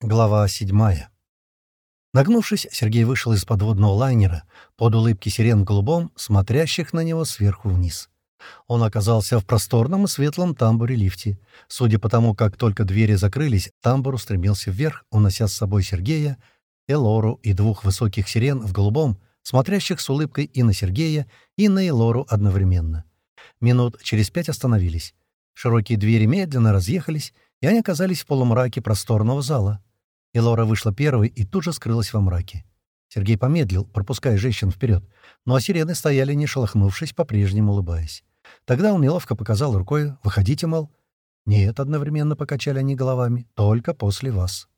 Глава седьмая. Нагнувшись, Сергей вышел из подводного лайнера под улыбки сирен в голубом, смотрящих на него сверху вниз. Он оказался в просторном и светлом тамбуре-лифте. Судя по тому, как только двери закрылись, тамбур устремился вверх, унося с собой Сергея, Элору и двух высоких сирен в голубом, смотрящих с улыбкой и на Сергея, и на Элору одновременно. Минут через пять остановились. Широкие двери медленно разъехались, и они оказались в полумраке просторного зала. И Лора вышла первой и тут же скрылась во мраке. Сергей помедлил, пропуская женщин вперед, но сирены стояли, не шелохнувшись, по-прежнему улыбаясь. Тогда он неловко показал рукой «Выходите, мол». «Нет», — одновременно покачали они головами, — «только после вас».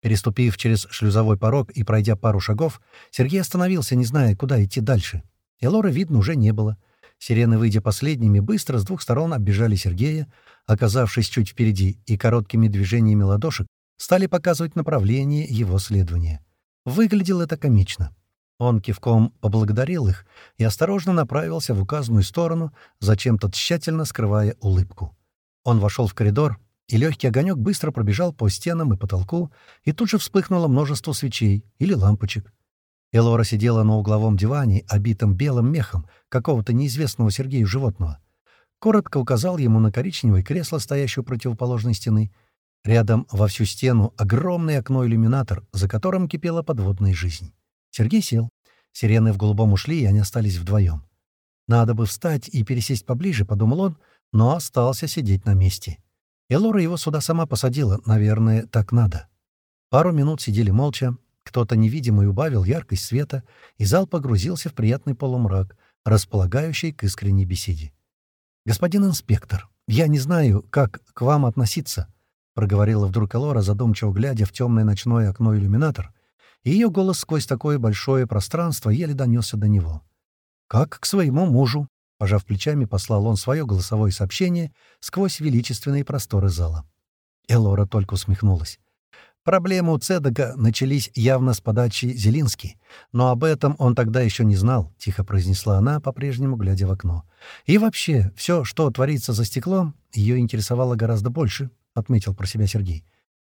Переступив через шлюзовой порог и пройдя пару шагов, Сергей остановился, не зная, куда идти дальше. И Лоры видно уже не было. Сирены, выйдя последними, быстро с двух сторон оббежали Сергея, оказавшись чуть впереди, и короткими движениями ладошек стали показывать направление его следования. Выглядело это комично. Он кивком поблагодарил их и осторожно направился в указанную сторону, зачем-то тщательно скрывая улыбку. Он вошел в коридор, и легкий огонек быстро пробежал по стенам и потолку, и тут же вспыхнуло множество свечей или лампочек. Элора сидела на угловом диване, обитом белым мехом какого-то неизвестного Сергею животного. Коротко указал ему на коричневое кресло, стоящее у противоположной стены, Рядом во всю стену огромный окно-иллюминатор, за которым кипела подводная жизнь. Сергей сел. Сирены в голубом ушли, и они остались вдвоем. «Надо бы встать и пересесть поближе», — подумал он, но остался сидеть на месте. И Лора его сюда сама посадила, наверное, так надо. Пару минут сидели молча, кто-то невидимый убавил яркость света, и зал погрузился в приятный полумрак, располагающий к искренней беседе. «Господин инспектор, я не знаю, как к вам относиться», — проговорила вдруг Элора, задумчиво глядя в темное ночное окно-иллюминатор, и ее голос сквозь такое большое пространство еле донесся до него. «Как к своему мужу», — пожав плечами, послал он свое голосовое сообщение сквозь величественные просторы зала. Элора только усмехнулась. Проблемы у Цедека начались явно с подачи Зелински, но об этом он тогда еще не знал, — тихо произнесла она, по-прежнему глядя в окно. И вообще, все, что творится за стеклом, ее интересовало гораздо больше, — отметил про себя Сергей.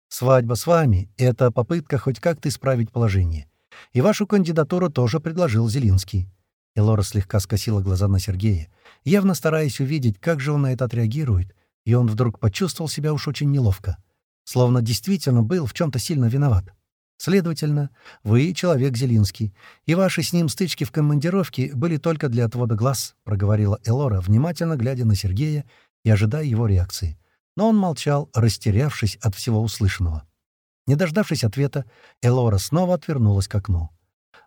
«Свадьба с вами — это попытка хоть как-то исправить положение. И вашу кандидатуру тоже предложил Зелинский». И Лора слегка скосила глаза на Сергея, явно стараясь увидеть, как же он на это отреагирует, и он вдруг почувствовал себя уж очень неловко, словно действительно был в чем-то сильно виноват. Следовательно, вы человек Зелинский, и ваши с ним стычки в командировке были только для отвода глаз, проговорила Элора, внимательно глядя на Сергея и ожидая его реакции. Но он молчал, растерявшись от всего услышанного. Не дождавшись ответа, Элора снова отвернулась к окну.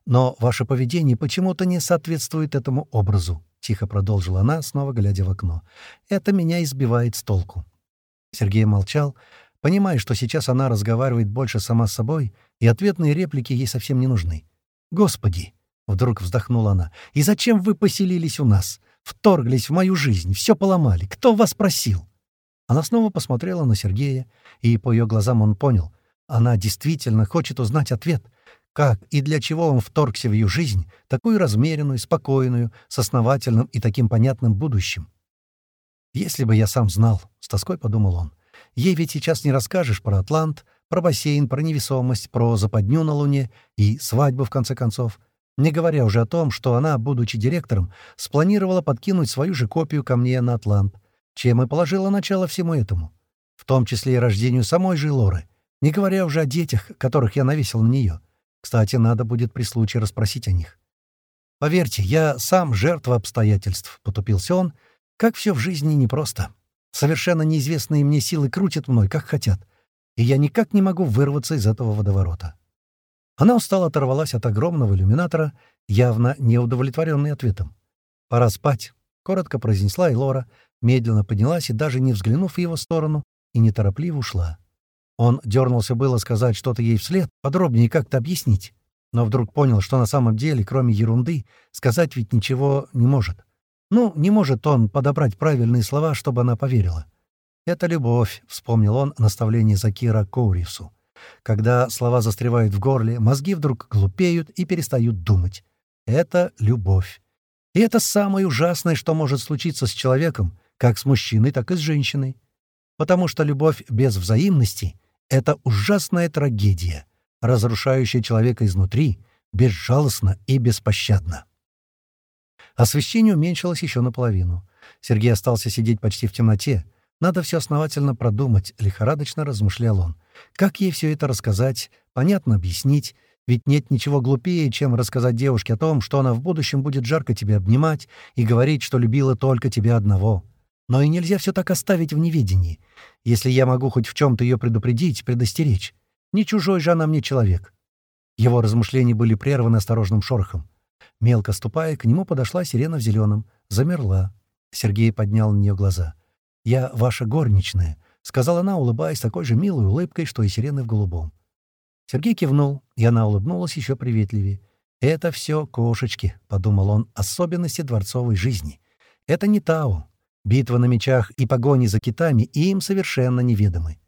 «Но ваше поведение почему-то не соответствует этому образу», — тихо продолжила она, снова глядя в окно. «Это меня избивает с толку». Сергей молчал, понимая, что сейчас она разговаривает больше сама с собой, и ответные реплики ей совсем не нужны. «Господи!» — вдруг вздохнула она. «И зачем вы поселились у нас? Вторглись в мою жизнь, все поломали. Кто вас просил?» Она снова посмотрела на Сергея, и по ее глазам он понял. Она действительно хочет узнать ответ. Как и для чего он вторгся в ее жизнь, такую размеренную, спокойную, с основательным и таким понятным будущим. «Если бы я сам знал», — с тоской подумал он. «Ей ведь сейчас не расскажешь про Атлант, про бассейн, про невесомость, про западню на Луне и свадьбу, в конце концов. Не говоря уже о том, что она, будучи директором, спланировала подкинуть свою же копию ко мне на Атлант чем и положила начало всему этому, в том числе и рождению самой же Лоры, не говоря уже о детях, которых я навесил на нее. Кстати, надо будет при случае расспросить о них. «Поверьте, я сам жертва обстоятельств», — потупился он, — «как все в жизни непросто. Совершенно неизвестные мне силы крутят мной, как хотят, и я никак не могу вырваться из этого водоворота». Она устало оторвалась от огромного иллюминатора, явно неудовлетворенный ответом. «Пора спать», — коротко произнесла Элора, медленно поднялась и, даже не взглянув в его сторону, и неторопливо ушла. Он дернулся было сказать что-то ей вслед, подробнее как-то объяснить, но вдруг понял, что на самом деле, кроме ерунды, сказать ведь ничего не может. Ну, не может он подобрать правильные слова, чтобы она поверила. «Это любовь», — вспомнил он наставление Закира Коуривсу. Когда слова застревают в горле, мозги вдруг глупеют и перестают думать. Это любовь. И это самое ужасное, что может случиться с человеком, как с мужчиной, так и с женщиной. Потому что любовь без взаимности Это ужасная трагедия, разрушающая человека изнутри, безжалостно и беспощадно. Освещение уменьшилось еще наполовину. Сергей остался сидеть почти в темноте. Надо все основательно продумать, лихорадочно размышлял он. Как ей все это рассказать, понятно объяснить, ведь нет ничего глупее, чем рассказать девушке о том, что она в будущем будет жарко тебя обнимать и говорить, что любила только тебя одного. Но и нельзя все так оставить в неведении. Если я могу хоть в чем-то ее предупредить, предостеречь. Не чужой же она мне человек. Его размышления были прерваны осторожным шорохом. Мелко ступая, к нему подошла сирена в зеленом. Замерла. Сергей поднял на нее глаза. «Я ваша горничная», — сказала она, улыбаясь такой же милой улыбкой, что и сирены в голубом. Сергей кивнул, и она улыбнулась еще приветливее. «Это все кошечки», — подумал он, — «особенности дворцовой жизни. Это не Тау. Битва на мечах и погони за китами им совершенно неведомы.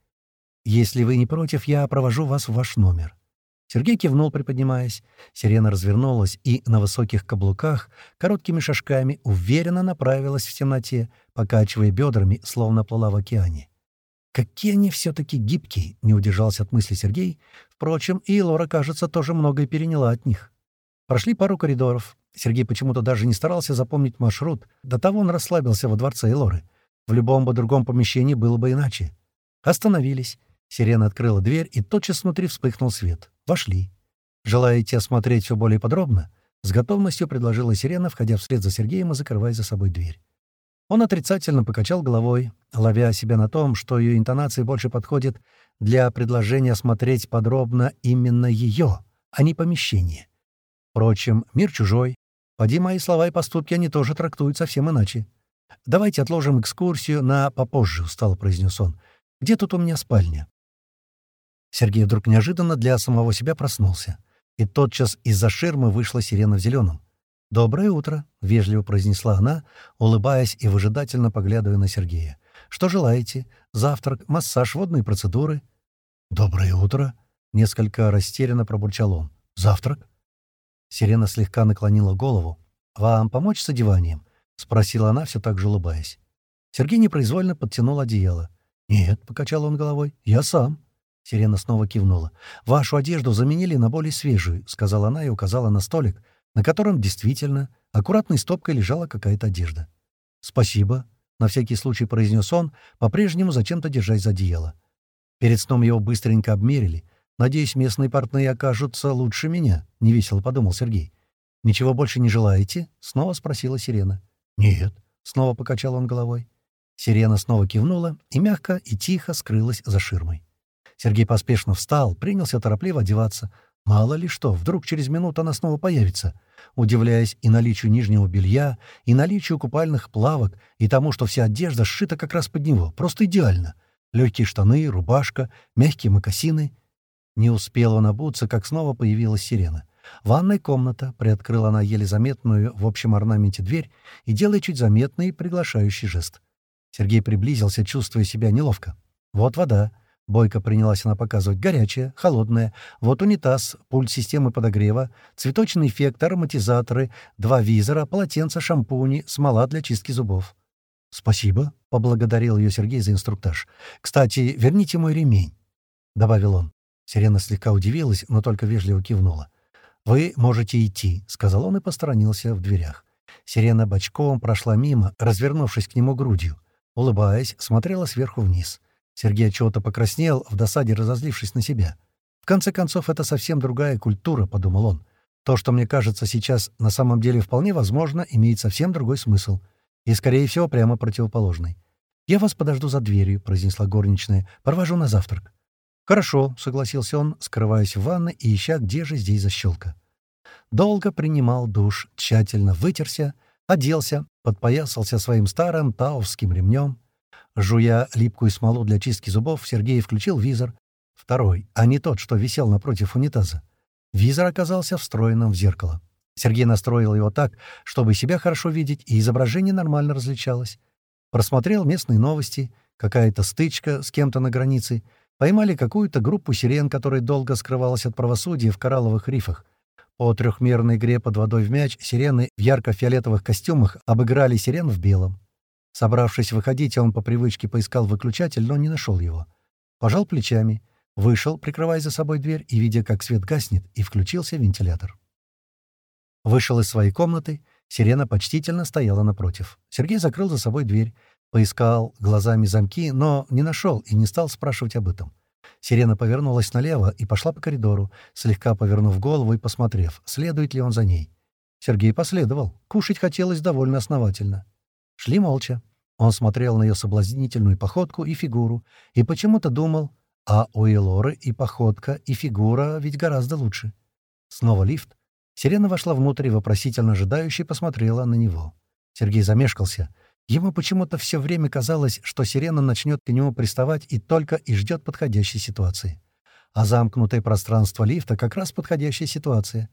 Если вы не против, я провожу вас в ваш номер». Сергей кивнул, приподнимаясь. Сирена развернулась и на высоких каблуках, короткими шажками, уверенно направилась в темноте, покачивая бедрами, словно плыла в океане. «Какие они все-таки гибкие!» — не удержался от мысли Сергей. Впрочем, и Лора, кажется, тоже многое переняла от них. Прошли пару коридоров. Сергей почему-то даже не старался запомнить маршрут. До того он расслабился во дворце Элоры. В любом бы другом помещении было бы иначе. Остановились. Сирена открыла дверь, и тотчас внутри вспыхнул свет. Вошли. «Желаете осмотреть все более подробно?» С готовностью предложила Сирена, входя вслед за Сергеем и закрывая за собой дверь. Он отрицательно покачал головой, ловя себя на том, что ее интонации больше подходят для предложения осмотреть подробно именно ее, а не помещение. Впрочем, мир чужой. Поди мои слова и поступки они тоже трактуют совсем иначе. «Давайте отложим экскурсию на попозже», — устало произнес он. «Где тут у меня спальня?» Сергей вдруг неожиданно для самого себя проснулся. И тотчас из-за ширмы вышла сирена в зеленом. «Доброе утро», — вежливо произнесла она, улыбаясь и выжидательно поглядывая на Сергея. «Что желаете? Завтрак, массаж, водные процедуры?» «Доброе утро», — несколько растерянно пробурчал он. «Завтрак?» Сирена слегка наклонила голову. «Вам помочь с одеванием?» — спросила она, все так же улыбаясь. Сергей непроизвольно подтянул одеяло. «Нет», — покачал он головой, — «я сам». Сирена снова кивнула. «Вашу одежду заменили на более свежую», — сказала она и указала на столик, на котором действительно аккуратной стопкой лежала какая-то одежда. «Спасибо», — на всякий случай произнес он, по-прежнему зачем-то держась за одеяло. Перед сном его быстренько обмерили. «Надеюсь, местные портные окажутся лучше меня», — невесело подумал Сергей. «Ничего больше не желаете?» — снова спросила Сирена. «Нет», — снова покачал он головой. Сирена снова кивнула и мягко и тихо скрылась за ширмой. Сергей поспешно встал, принялся торопливо одеваться. Мало ли что, вдруг через минуту она снова появится, удивляясь и наличию нижнего белья, и наличию купальных плавок, и тому, что вся одежда сшита как раз под него, просто идеально. Легкие штаны, рубашка, мягкие мокасины. Не успел он обуться, как снова появилась сирена. Ванная комната, приоткрыла она еле заметную в общем орнаменте дверь и делая чуть заметный приглашающий жест. Сергей приблизился, чувствуя себя неловко. Вот вода. Бойко принялась она показывать. Горячая, холодная. Вот унитаз, пульт системы подогрева, цветочный эффект, ароматизаторы, два визора, полотенца, шампуни, смола для чистки зубов. «Спасибо», — поблагодарил ее Сергей за инструктаж. «Кстати, верните мой ремень», — добавил он. Сирена слегка удивилась, но только вежливо кивнула. «Вы можете идти», — сказал он и посторонился в дверях. Сирена бочком прошла мимо, развернувшись к нему грудью. Улыбаясь, смотрела сверху вниз. Сергей чего-то покраснел, в досаде разозлившись на себя. «В конце концов, это совсем другая культура», — подумал он. «То, что мне кажется сейчас, на самом деле вполне возможно, имеет совсем другой смысл. И, скорее всего, прямо противоположный. «Я вас подожду за дверью», — произнесла горничная. «Провожу на завтрак». «Хорошо», — согласился он, скрываясь в ванной и ища, где же здесь защелка. Долго принимал душ, тщательно вытерся, оделся, подпоясался своим старым таовским ремнем, Жуя липкую смолу для чистки зубов, Сергей включил визор. Второй, а не тот, что висел напротив унитаза. Визор оказался встроенным в зеркало. Сергей настроил его так, чтобы себя хорошо видеть, и изображение нормально различалось. Просмотрел местные новости, какая-то стычка с кем-то на границе. Поймали какую-то группу сирен, которая долго скрывалась от правосудия в коралловых рифах. По трехмерной игре под водой в мяч сирены в ярко-фиолетовых костюмах обыграли сирен в белом. Собравшись выходить, он по привычке поискал выключатель, но не нашел его. Пожал плечами. Вышел, прикрывая за собой дверь и видя, как свет гаснет, и включился вентилятор. Вышел из своей комнаты, сирена почтительно стояла напротив. Сергей закрыл за собой дверь, поискал глазами замки, но не нашел и не стал спрашивать об этом. Сирена повернулась налево и пошла по коридору, слегка повернув голову и посмотрев, следует ли он за ней. Сергей последовал. Кушать хотелось довольно основательно. Шли молча. Он смотрел на ее соблазнительную походку и фигуру, и почему-то думал, а у Элоры и походка, и фигура ведь гораздо лучше. Снова лифт. Сирена вошла внутрь и вопросительно ожидающе посмотрела на него. Сергей замешкался. Ему почему-то все время казалось, что сирена начнет к нему приставать и только и ждет подходящей ситуации. А замкнутое пространство лифта как раз подходящая ситуация.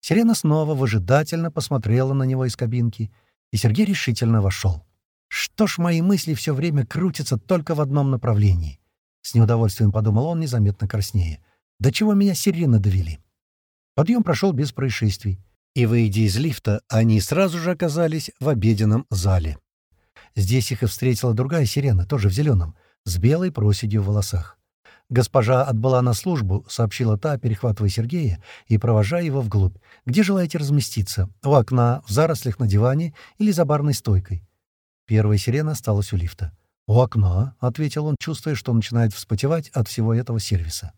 Сирена снова выжидательно посмотрела на него из кабинки, и Сергей решительно вошел. Что ж, мои мысли все время крутятся только в одном направлении. С неудовольствием подумал он, незаметно краснее. До чего меня сирены довели? Подъем прошел без происшествий. И, выйдя из лифта, они сразу же оказались в обеденном зале. Здесь их и встретила другая сирена, тоже в зеленом, с белой проседью в волосах. «Госпожа отбыла на службу», — сообщила та, перехватывая Сергея и провожая его вглубь. «Где желаете разместиться? У окна, в зарослях на диване или за барной стойкой?» Первая сирена осталась у лифта. «У окна», — ответил он, чувствуя, что начинает вспотевать от всего этого сервиса.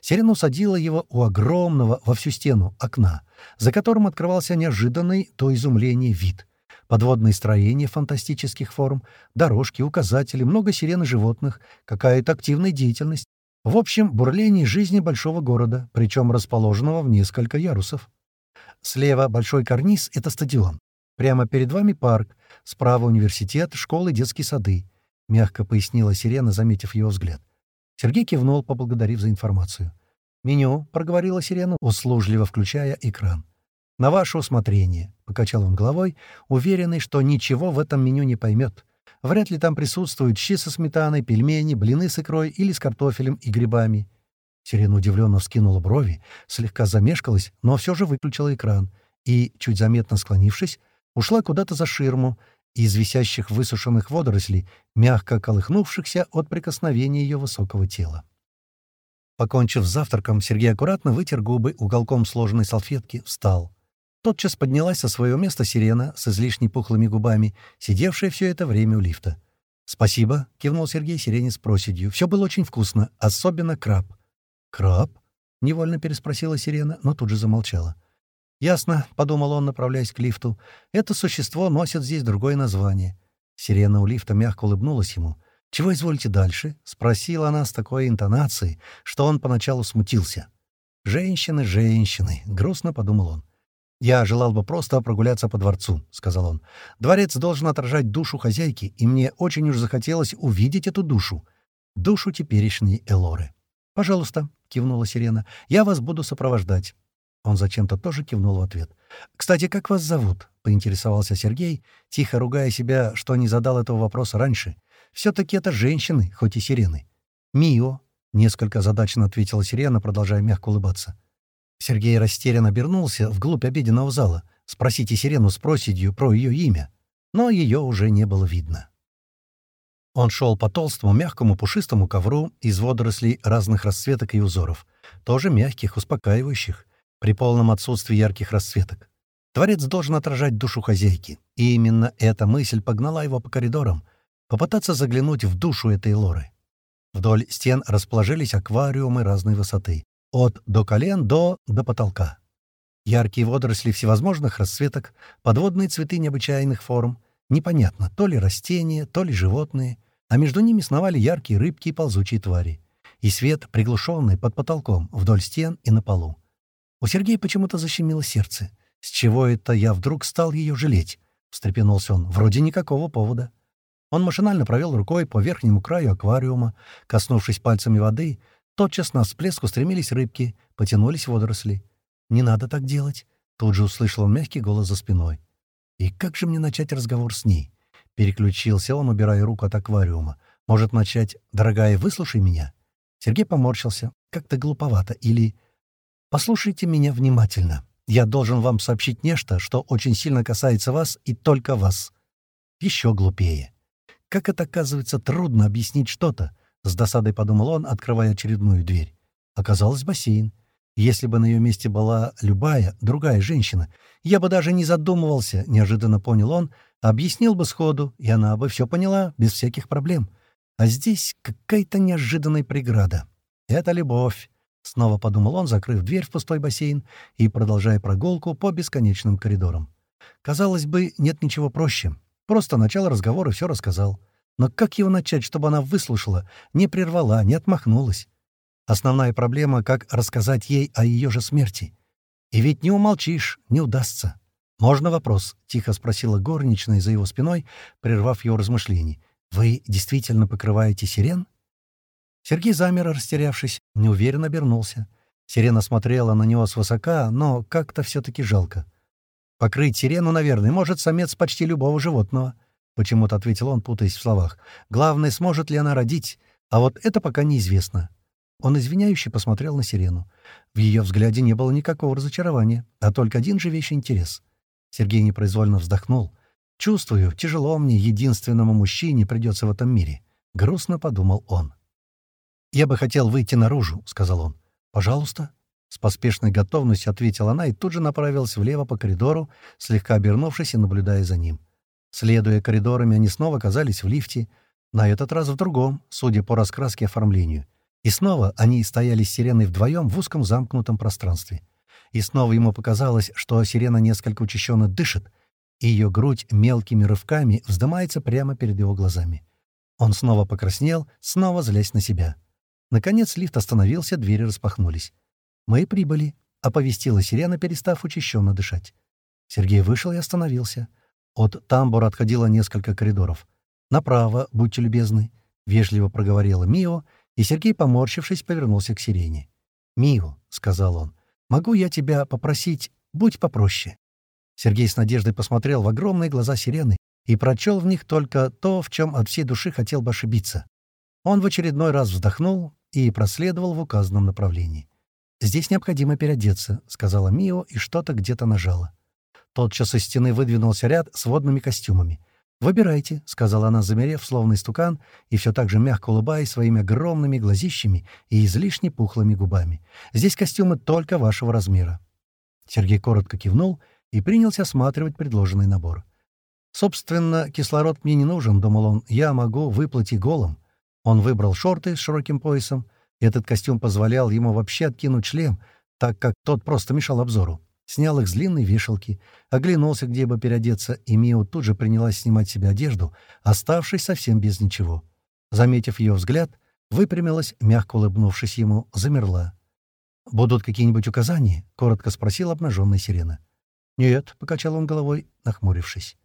Сирена усадила его у огромного во всю стену окна, за которым открывался неожиданный то изумление вид. Подводные строения фантастических форм, дорожки, указатели, много сирен и животных, какая-то активная деятельность. В общем, бурление жизни большого города, причем расположенного в несколько ярусов. Слева большой карниз — это стадион. Прямо перед вами парк, справа университет, школы, детские сады. — мягко пояснила Сирена, заметив его взгляд. Сергей кивнул, поблагодарив за информацию. «Меню», — проговорила Сирена, услужливо включая экран. «На ваше усмотрение», — покачал он головой, уверенный, что ничего в этом меню не поймет. Вряд ли там присутствуют щи со сметаной, пельмени, блины с икрой или с картофелем и грибами. Сирена удивленно вскинула брови, слегка замешкалась, но все же выключила экран и, чуть заметно склонившись, ушла куда-то за ширму, из висящих высушенных водорослей, мягко колыхнувшихся от прикосновения ее высокого тела. Покончив с завтраком, Сергей аккуратно вытер губы уголком сложенной салфетки, встал. Тотчас поднялась со своего места сирена с излишне пухлыми губами, сидевшая все это время у лифта. «Спасибо», — кивнул Сергей сирене с проседью. «Все было очень вкусно, особенно краб». «Краб?» — невольно переспросила сирена, но тут же замолчала. «Ясно», — подумал он, направляясь к лифту. «Это существо носит здесь другое название». Сирена у лифта мягко улыбнулась ему. «Чего изволите дальше?» — спросила она с такой интонацией, что он поначалу смутился. «Женщины, женщины», — грустно подумал он. «Я желал бы просто прогуляться по дворцу», — сказал он. «Дворец должен отражать душу хозяйки, и мне очень уж захотелось увидеть эту душу. Душу теперешней Элоры». «Пожалуйста», — кивнула Сирена, — «я вас буду сопровождать». Он зачем-то тоже кивнул в ответ. «Кстати, как вас зовут?» — поинтересовался Сергей, тихо ругая себя, что не задал этого вопроса раньше. «Все-таки это женщины, хоть и сирены». «Мио», — несколько задачно ответила сирена, продолжая мягко улыбаться. Сергей растерянно обернулся вглубь обеденного зала. «Спросите сирену с проседью про ее имя». Но ее уже не было видно. Он шел по толстому, мягкому, пушистому ковру из водорослей разных расцветок и узоров, тоже мягких, успокаивающих, при полном отсутствии ярких расцветок. Творец должен отражать душу хозяйки, и именно эта мысль погнала его по коридорам, попытаться заглянуть в душу этой лоры. Вдоль стен расположились аквариумы разной высоты, от до колен до до потолка. Яркие водоросли всевозможных расцветок, подводные цветы необычайных форм, непонятно, то ли растения, то ли животные, а между ними сновали яркие рыбки и ползучие твари. И свет, приглушенный под потолком, вдоль стен и на полу. У Сергея почему-то защемило сердце. «С чего это я вдруг стал ее жалеть?» — встрепенулся он. «Вроде никакого повода». Он машинально провел рукой по верхнему краю аквариума. Коснувшись пальцами воды, тотчас на всплеск устремились рыбки, потянулись водоросли. «Не надо так делать», — тут же услышал он мягкий голос за спиной. «И как же мне начать разговор с ней?» Переключился он, убирая руку от аквариума. «Может, начать «Дорогая, выслушай меня»?» Сергей поморщился. Как-то глуповато. Или Послушайте меня внимательно. Я должен вам сообщить нечто, что очень сильно касается вас и только вас. Еще глупее. Как это, оказывается, трудно объяснить что-то, С досадой подумал он, открывая очередную дверь. Оказалось, бассейн. Если бы на ее месте была любая, другая женщина, я бы даже не задумывался, неожиданно понял он, объяснил бы сходу, и она бы все поняла, без всяких проблем. А здесь какая-то неожиданная преграда. Это любовь. Снова подумал он, закрыв дверь в пустой бассейн и продолжая прогулку по бесконечным коридорам. Казалось бы, нет ничего проще. Просто начал разговор и все рассказал. Но как его начать, чтобы она выслушала, не прервала, не отмахнулась? Основная проблема — как рассказать ей о ее же смерти. И ведь не умолчишь, не удастся. «Можно вопрос?» — тихо спросила горничная за его спиной, прервав его размышлений. «Вы действительно покрываете сирен?» Сергей замер, растерявшись, неуверенно обернулся. Сирена смотрела на него свысока, но как-то все-таки жалко. «Покрыть сирену, наверное, может самец почти любого животного», — почему-то ответил он, путаясь в словах. «Главное, сможет ли она родить, а вот это пока неизвестно». Он извиняюще посмотрел на сирену. В ее взгляде не было никакого разочарования, а только один живейший интерес. Сергей непроизвольно вздохнул. «Чувствую, тяжело мне, единственному мужчине, придется в этом мире», — грустно подумал он. «Я бы хотел выйти наружу», — сказал он. «Пожалуйста». С поспешной готовностью ответила она и тут же направилась влево по коридору, слегка обернувшись и наблюдая за ним. Следуя коридорами, они снова оказались в лифте, на этот раз в другом, судя по раскраске и оформлению. И снова они стояли с сиреной вдвоем в узком замкнутом пространстве. И снова ему показалось, что сирена несколько учащенно дышит, и ее грудь мелкими рывками вздымается прямо перед его глазами. Он снова покраснел, снова злясь на себя. Наконец лифт остановился, двери распахнулись. «Мы прибыли», — оповестила сирена, перестав учащенно дышать. Сергей вышел и остановился. От тамбура отходило несколько коридоров. «Направо, будьте любезны», — вежливо проговорила Мио, и Сергей, поморщившись, повернулся к сирене. «Мио», — сказал он, — «могу я тебя попросить, будь попроще». Сергей с надеждой посмотрел в огромные глаза сирены и прочел в них только то, в чем от всей души хотел бы ошибиться. Он в очередной раз вздохнул и проследовал в указанном направлении. «Здесь необходимо переодеться», — сказала Мио и что-то где-то нажала. Тотчас из стены выдвинулся ряд с водными костюмами. «Выбирайте», — сказала она, замерев, словно истукан, и все так же мягко улыбаясь своими огромными глазищами и излишне пухлыми губами. «Здесь костюмы только вашего размера». Сергей коротко кивнул и принялся осматривать предложенный набор. «Собственно, кислород мне не нужен», — думал он, — «я могу выплыть и голым». Он выбрал шорты с широким поясом. Этот костюм позволял ему вообще откинуть шлем, так как тот просто мешал обзору. Снял их с длинной вешалки, оглянулся, где бы переодеться, и Мио тут же принялась снимать себе одежду, оставшись совсем без ничего. Заметив ее взгляд, выпрямилась, мягко улыбнувшись ему, замерла. «Будут какие-нибудь указания?» — коротко спросил обнаженная сирена. «Нет», — покачал он головой, нахмурившись.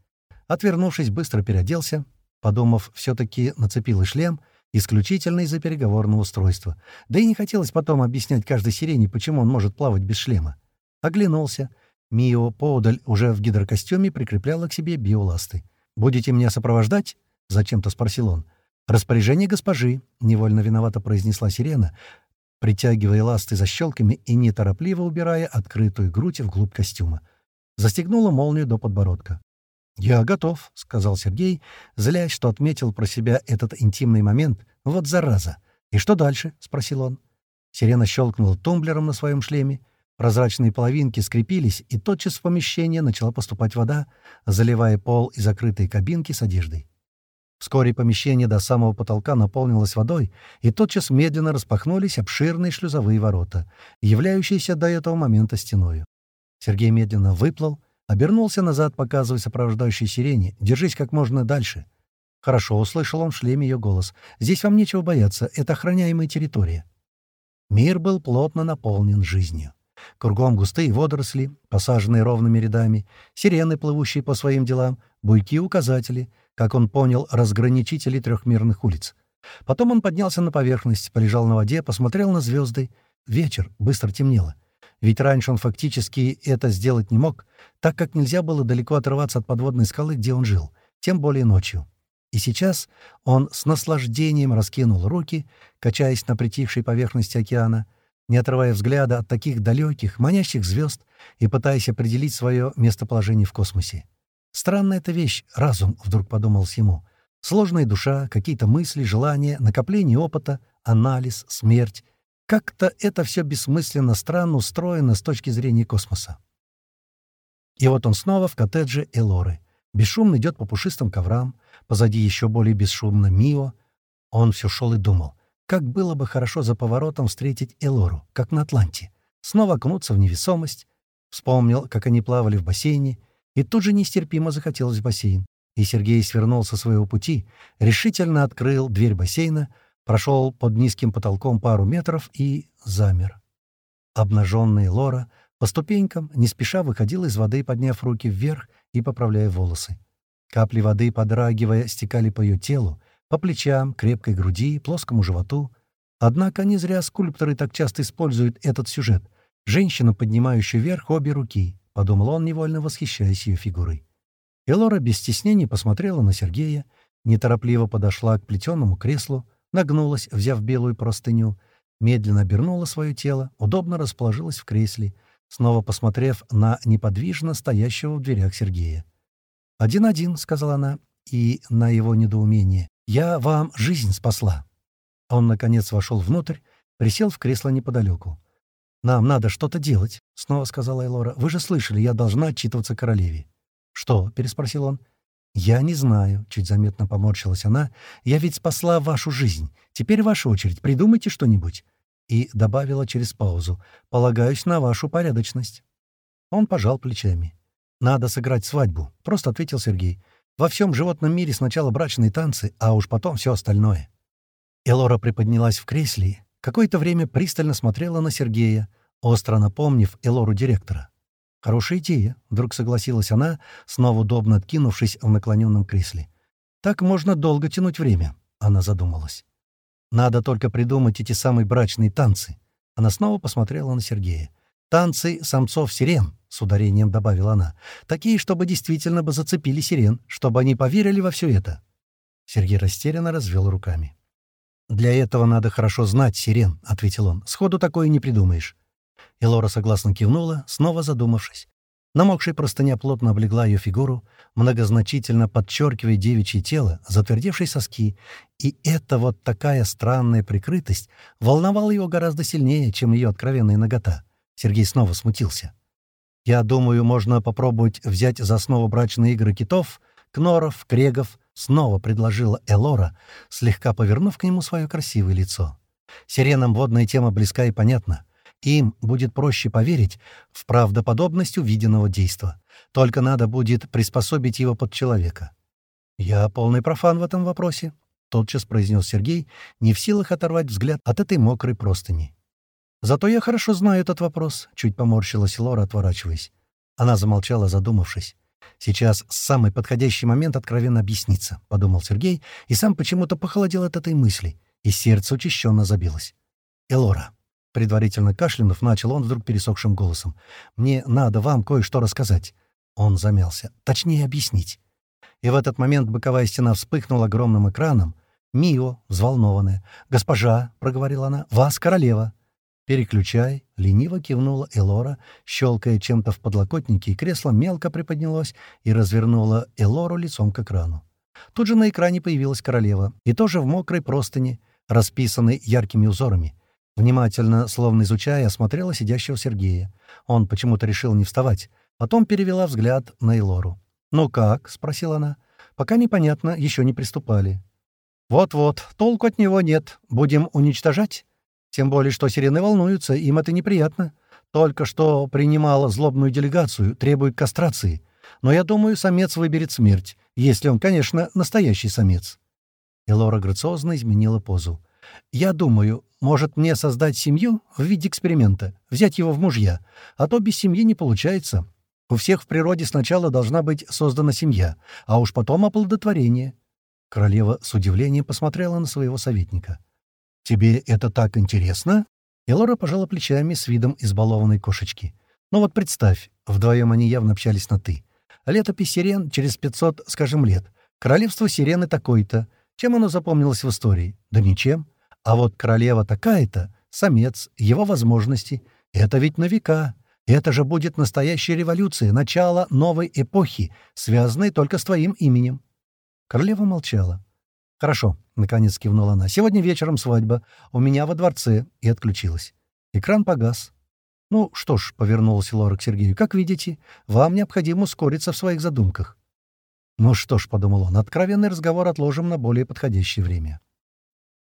Отвернувшись, быстро переоделся. Подумав, все-таки нацепил и шлем — исключительно из-за переговорного устройства. Да и не хотелось потом объяснять каждой сирене, почему он может плавать без шлема. Оглянулся. Мио поодаль уже в гидрокостюме прикрепляла к себе биоласты. «Будете меня сопровождать?» — зачем-то спросил он. «Распоряжение госпожи», — невольно виновато произнесла сирена, притягивая ласты защелками и неторопливо убирая открытую грудь вглубь костюма. Застегнула молнию до подбородка. «Я готов», — сказал Сергей, злясь, что отметил про себя этот интимный момент. «Вот зараза! И что дальше?» — спросил он. Сирена щелкнула тумблером на своем шлеме. Прозрачные половинки скрепились, и тотчас в помещение начала поступать вода, заливая пол и закрытые кабинки с одеждой. Вскоре помещение до самого потолка наполнилось водой, и тотчас медленно распахнулись обширные шлюзовые ворота, являющиеся до этого момента стеною. Сергей медленно выплыл, Обернулся назад, показывая сопровождающей сирене. «Держись как можно дальше». «Хорошо», — услышал он в шлеме ее голос. «Здесь вам нечего бояться. Это охраняемая территория». Мир был плотно наполнен жизнью. Кругом густые водоросли, посаженные ровными рядами, сирены, плывущие по своим делам, буйки-указатели, как он понял, разграничители трехмерных улиц. Потом он поднялся на поверхность, полежал на воде, посмотрел на звезды. Вечер, быстро темнело. Ведь раньше он фактически это сделать не мог, так как нельзя было далеко отрываться от подводной скалы, где он жил, тем более ночью. И сейчас он с наслаждением раскинул руки, качаясь на притихшей поверхности океана, не отрывая взгляда от таких далеких, манящих звезд и пытаясь определить свое местоположение в космосе. «Странная эта вещь, разум», — вдруг подумалось ему. Сложная душа, какие-то мысли, желания, накопление опыта, анализ, смерть. Как-то это все бессмысленно странно устроено с точки зрения космоса. И вот он снова в коттедже Элоры. Бесшумно идет по пушистым коврам, позади еще более бесшумно Мио. Он все шел и думал, как было бы хорошо за поворотом встретить Элору, как на Атланте, снова окунуться в невесомость. Вспомнил, как они плавали в бассейне, и тут же нестерпимо захотелось в бассейн. И Сергей свернул со своего пути, решительно открыл дверь бассейна, прошел под низким потолком пару метров и замер. Обнаженная Лора — по ступенькам, не спеша выходила из воды, подняв руки вверх и поправляя волосы. Капли воды, подрагивая, стекали по ее телу, по плечам, крепкой груди, плоскому животу. Однако не зря скульпторы так часто используют этот сюжет. Женщину, поднимающую вверх обе руки, — подумал он, невольно восхищаясь ее фигурой. Элора без стеснений посмотрела на Сергея, неторопливо подошла к плетеному креслу, нагнулась, взяв белую простыню, медленно обернула свое тело, удобно расположилась в кресле — снова посмотрев на неподвижно стоящего в дверях Сергея. «Один-один», — сказала она, и на его недоумение. «Я вам жизнь спасла». Он, наконец, вошел внутрь, присел в кресло неподалеку. «Нам надо что-то делать», — снова сказала Элора. «Вы же слышали, я должна отчитываться королеве». «Что?» — переспросил он. «Я не знаю», — чуть заметно поморщилась она. «Я ведь спасла вашу жизнь. Теперь ваша очередь. Придумайте что-нибудь и добавила через паузу «Полагаюсь на вашу порядочность». Он пожал плечами. «Надо сыграть свадьбу», — просто ответил Сергей. «Во всем животном мире сначала брачные танцы, а уж потом все остальное». Элора приподнялась в кресле, какое-то время пристально смотрела на Сергея, остро напомнив Элору директора. «Хорошая идея», — вдруг согласилась она, снова удобно откинувшись в наклоненном кресле. «Так можно долго тянуть время», — она задумалась. Надо только придумать эти самые брачные танцы. Она снова посмотрела на Сергея. «Танцы самцов-сирен», — с ударением добавила она. «Такие, чтобы действительно бы зацепили сирен, чтобы они поверили во все это». Сергей растерянно развел руками. «Для этого надо хорошо знать сирен», — ответил он. «Сходу такое не придумаешь». И Лора согласно кивнула, снова задумавшись. Намокшая простыня плотно облегла ее фигуру, многозначительно подчеркивая девичье тело, затвердевшие соски, и эта вот такая странная прикрытость волновала его гораздо сильнее, чем ее откровенная нагота. Сергей снова смутился. «Я думаю, можно попробовать взять за основу брачные игры китов, кноров, крегов», — снова предложила Элора, слегка повернув к нему свое красивое лицо. Сиренам водная тема близка и понятна. Им будет проще поверить в правдоподобность увиденного действа. Только надо будет приспособить его под человека. «Я полный профан в этом вопросе», — тотчас произнес Сергей, не в силах оторвать взгляд от этой мокрой простыни. «Зато я хорошо знаю этот вопрос», — чуть поморщилась Лора, отворачиваясь. Она замолчала, задумавшись. «Сейчас самый подходящий момент откровенно объясниться», — подумал Сергей, и сам почему-то похолодел от этой мысли, и сердце учащенно забилось. «Элора, Предварительно кашлянув, начал он вдруг пересохшим голосом. «Мне надо вам кое-что рассказать». Он замялся. «Точнее объяснить». И в этот момент боковая стена вспыхнула огромным экраном. «Мио», взволнованная. «Госпожа», — проговорила она, — «вас, королева». «Переключай», — лениво кивнула Элора, щелкая чем-то в подлокотнике, и кресло мелко приподнялось и развернуло Элору лицом к экрану. Тут же на экране появилась королева, и тоже в мокрой простыне, расписанной яркими узорами. Внимательно, словно изучая, осмотрела сидящего Сергея. Он почему-то решил не вставать. Потом перевела взгляд на Элору. «Ну как?» — спросила она. «Пока непонятно, еще не приступали». «Вот-вот, толку от него нет. Будем уничтожать?» Тем более, что сирены волнуются, им это неприятно. Только что принимала злобную делегацию, требует кастрации. Но я думаю, самец выберет смерть, если он, конечно, настоящий самец». Элора грациозно изменила позу. «Я думаю, может мне создать семью в виде эксперимента, взять его в мужья, а то без семьи не получается. У всех в природе сначала должна быть создана семья, а уж потом оплодотворение». Королева с удивлением посмотрела на своего советника. «Тебе это так интересно?» И Лора пожала плечами с видом избалованной кошечки. «Ну вот представь, вдвоем они явно общались на «ты». Летопись сирен через 500, скажем, лет. Королевство сирены такой-то. Чем оно запомнилось в истории? Да ничем. А вот королева такая-то, самец, его возможности — это ведь на века. Это же будет настоящая революция, начало новой эпохи, связанной только с твоим именем». Королева молчала. «Хорошо», — наконец кивнула она. «Сегодня вечером свадьба. У меня во дворце». И отключилась. Экран погас. «Ну что ж», — повернулась Лора к Сергею, — «как видите, вам необходимо ускориться в своих задумках». «Ну что ж», — подумал он, — «откровенный разговор отложим на более подходящее время».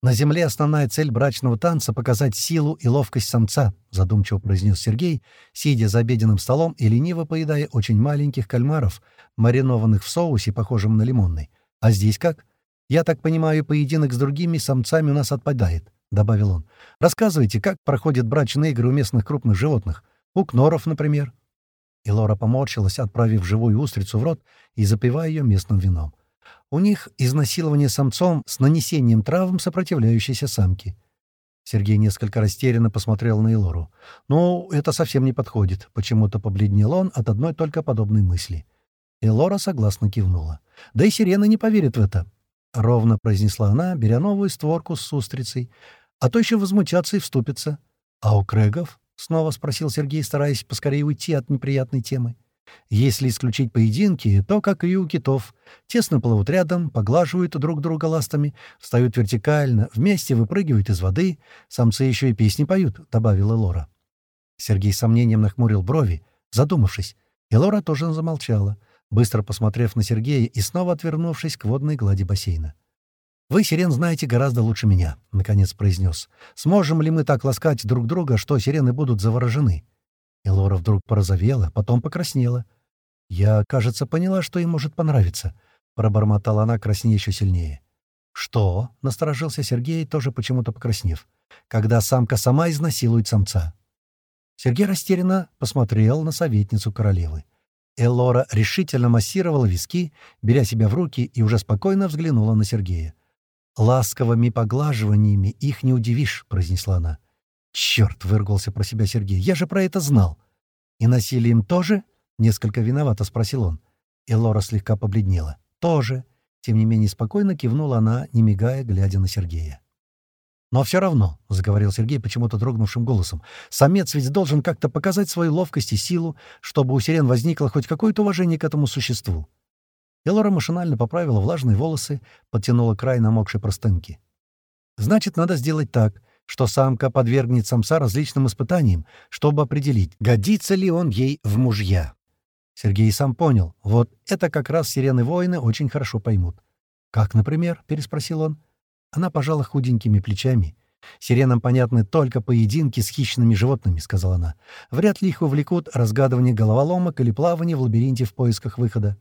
«На земле основная цель брачного танца — показать силу и ловкость самца», — задумчиво произнес Сергей, сидя за обеденным столом и лениво поедая очень маленьких кальмаров, маринованных в соусе, похожем на лимонный. «А здесь как? Я так понимаю, поединок с другими самцами у нас отпадает. — добавил он. «Рассказывайте, как проходят брачные игры у местных крупных животных? У кноров, например?» И Лора поморщилась, отправив живую устрицу в рот и запивая ее местным вином. У них изнасилование самцом с нанесением травм сопротивляющейся самки. Сергей несколько растерянно посмотрел на Элору. «Ну, это совсем не подходит», — почему-то побледнел он от одной только подобной мысли. Элора согласно кивнула. «Да и сирены не поверят в это», — ровно произнесла она, беря новую створку с устрицей, а то еще возмутятся и вступятся. «А у Крэгов?» — снова спросил Сергей, стараясь поскорее уйти от неприятной темы. «Если исключить поединки, то, как и у китов, тесно плывут рядом, поглаживают друг друга ластами, встают вертикально, вместе выпрыгивают из воды, самцы еще и песни поют», — добавила Лора. Сергей с сомнением нахмурил брови, задумавшись, и Лора тоже замолчала, быстро посмотрев на Сергея и снова отвернувшись к водной глади бассейна. «Вы, Сирен, знаете гораздо лучше меня», — наконец произнес. «Сможем ли мы так ласкать друг друга, что сирены будут заворожены?» И Лора вдруг порозовела, потом покраснела. «Я, кажется, поняла, что им может понравиться», — пробормотала она краснее еще сильнее. «Что?» — насторожился Сергей, тоже почему-то покраснев. «Когда самка сама изнасилует самца». Сергей растерянно посмотрел на советницу королевы. Элора решительно массировала виски, беря себя в руки, и уже спокойно взглянула на Сергея. «Ласковыми поглаживаниями их не удивишь», — произнесла она. «Черт!» — выругался про себя Сергей. «Я же про это знал!» «И насилием тоже?» — несколько виновато спросил он. И Лора слегка побледнела. «Тоже!» Тем не менее спокойно кивнула она, не мигая, глядя на Сергея. «Но все равно», — заговорил Сергей почему-то дрогнувшим голосом, «самец ведь должен как-то показать свою ловкость и силу, чтобы у сирен возникло хоть какое-то уважение к этому существу. Элора машинально поправила влажные волосы, подтянула край намокшей простынки. «Значит, надо сделать так, что самка подвергнет самца различным испытаниям, чтобы определить, годится ли он ей в мужья». Сергей сам понял, вот это как раз сирены-воины очень хорошо поймут. «Как, например?» — переспросил он. Она пожала худенькими плечами. «Сиренам понятны только поединки с хищными животными», — сказала она. «Вряд ли их увлекут разгадывание головоломок или плавание в лабиринте в поисках выхода.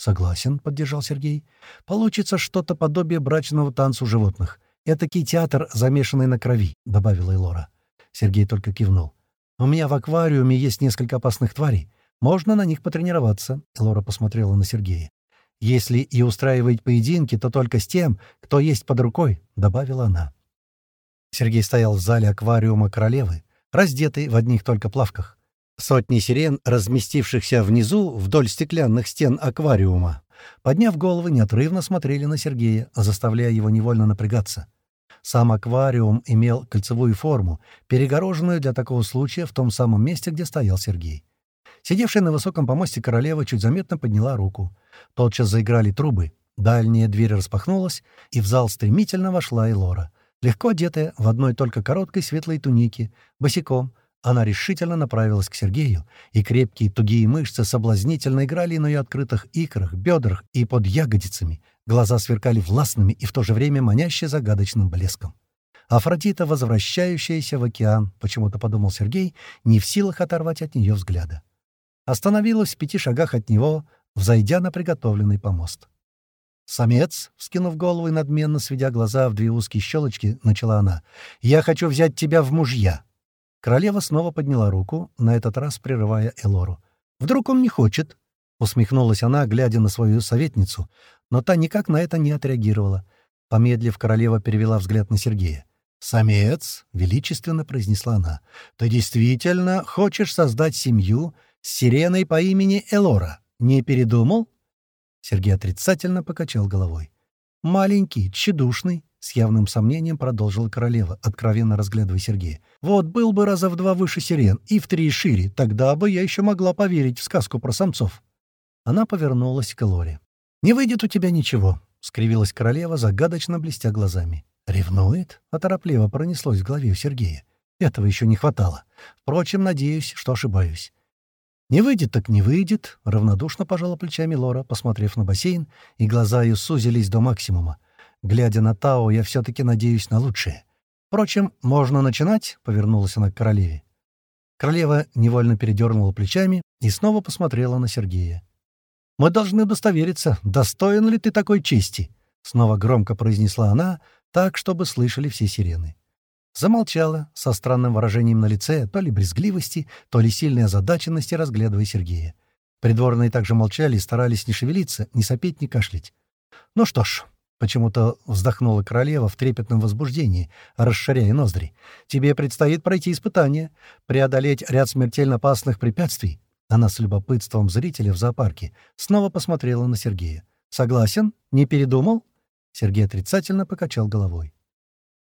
«Согласен», — поддержал Сергей. «Получится что-то подобие брачного танцу животных. Этакий театр, замешанный на крови», — добавила Элора. Сергей только кивнул. «У меня в аквариуме есть несколько опасных тварей. Можно на них потренироваться», — Элора посмотрела на Сергея. «Если и устраивать поединки, то только с тем, кто есть под рукой», — добавила она. Сергей стоял в зале аквариума королевы, раздетый в одних только плавках. Сотни сирен, разместившихся внизу вдоль стеклянных стен аквариума, подняв головы, неотрывно смотрели на Сергея, заставляя его невольно напрягаться. Сам аквариум имел кольцевую форму, перегороженную для такого случая в том самом месте, где стоял Сергей. Сидевшая на высоком помосте королева чуть заметно подняла руку. Тотчас заиграли трубы. Дальняя дверь распахнулась, и в зал стремительно вошла Элора. Легко одетая, в одной только короткой светлой тунике, босиком, она решительно направилась к Сергею, и крепкие тугие мышцы соблазнительно играли на ее открытых икрах, бедрах и под ягодицами. Глаза сверкали властными и в то же время маняще загадочным блеском. Афродита, возвращающаяся в океан, почему-то подумал Сергей, не в силах оторвать от нее взгляда. Остановилась в пяти шагах от него, взойдя на приготовленный помост. «Самец», — вскинув голову и надменно сведя глаза в две узкие щелочки, начала она, — «я хочу взять тебя в мужья». Королева снова подняла руку, на этот раз прерывая Элору. «Вдруг он не хочет?» — усмехнулась она, глядя на свою советницу, но та никак на это не отреагировала. Помедлив, королева перевела взгляд на Сергея. «Самец», — величественно произнесла она, — «ты действительно хочешь создать семью с сиреной по имени Элора? Не передумал?» Сергей отрицательно покачал головой. «Маленький, тщедушный, с явным сомнением продолжила королева, откровенно разглядывая Сергея. «Вот был бы раза в два выше сирен и в три шире, тогда бы я еще могла поверить в сказку про самцов». Она повернулась к Лоре. «Не выйдет у тебя ничего», — скривилась королева, загадочно блестя глазами. «Ревнует?» — оторопливо пронеслось в голове у Сергея. «Этого еще не хватало. Впрочем, надеюсь, что ошибаюсь». «Не выйдет так не выйдет», — равнодушно пожала плечами Лора, посмотрев на бассейн, и глаза ее сузились до максимума. «Глядя на Тао, я все-таки надеюсь на лучшее. Впрочем, можно начинать», — повернулась она к королеве. Королева невольно передернула плечами и снова посмотрела на Сергея. «Мы должны удостовериться, достоин ли ты такой чести», — снова громко произнесла она, так, чтобы слышали все сирены. Замолчала, со странным выражением на лице, то ли брезгливости, то ли сильной озадаченности, разглядывая Сергея. Придворные также молчали и старались не шевелиться, не сопеть, не кашлять. «Ну что ж», — почему-то вздохнула королева в трепетном возбуждении, расширяя ноздри, «тебе предстоит пройти испытание, преодолеть ряд смертельно опасных препятствий». Она с любопытством зрителя в зоопарке снова посмотрела на Сергея. «Согласен? Не передумал?» Сергей отрицательно покачал головой.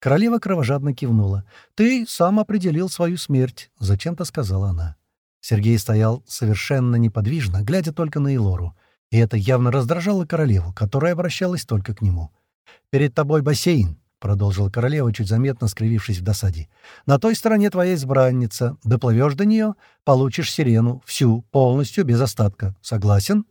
Королева кровожадно кивнула. «Ты сам определил свою смерть», — зачем-то сказала она. Сергей стоял совершенно неподвижно, глядя только на Элору. И это явно раздражало королеву, которая обращалась только к нему. «Перед тобой бассейн», — продолжила королева, чуть заметно скривившись в досаде. «На той стороне твоя избранница. Доплывешь до нее, получишь сирену, всю, полностью, без остатка. Согласен?»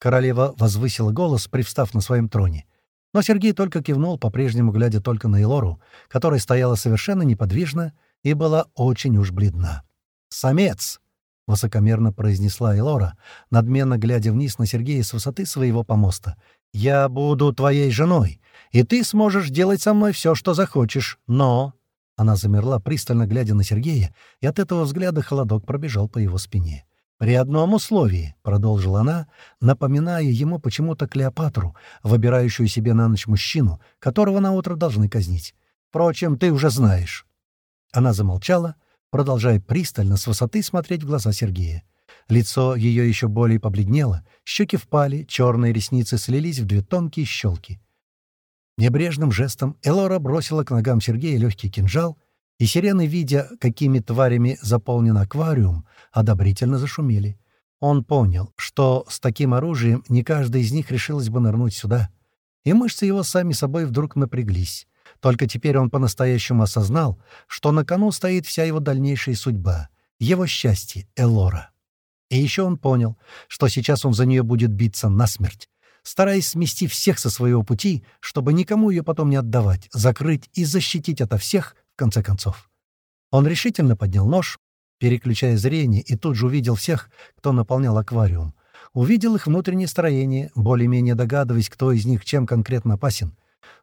Королева возвысила голос, привстав на своем троне. Но Сергей только кивнул, по-прежнему глядя только на Элору, которая стояла совершенно неподвижно и была очень уж бледна. «Самец!» — высокомерно произнесла Элора, надменно глядя вниз на Сергея с высоты своего помоста. «Я буду твоей женой, и ты сможешь делать со мной все, что захочешь, но...» Она замерла, пристально глядя на Сергея, и от этого взгляда холодок пробежал по его спине. «При одном условии», — продолжила она, напоминая ему почему-то Клеопатру, выбирающую себе на ночь мужчину, которого на утро должны казнить. «Впрочем, ты уже знаешь». Она замолчала, продолжая пристально с высоты смотреть в глаза Сергея. Лицо ее еще более побледнело, щеки впали, черные ресницы слились в две тонкие щелки. Небрежным жестом Элора бросила к ногам Сергея легкий кинжал — и сирены, видя, какими тварями заполнен аквариум, одобрительно зашумели. Он понял, что с таким оружием не каждый из них решилась бы нырнуть сюда. И мышцы его сами собой вдруг напряглись. Только теперь он по-настоящему осознал, что на кону стоит вся его дальнейшая судьба, его счастье, Элора. И еще он понял, что сейчас он за нее будет биться насмерть, стараясь смести всех со своего пути, чтобы никому ее потом не отдавать, закрыть и защитить ото всех, конце концов. Он решительно поднял нож, переключая зрение, и тут же увидел всех, кто наполнял аквариум. Увидел их внутреннее строение, более-менее догадываясь, кто из них чем конкретно опасен.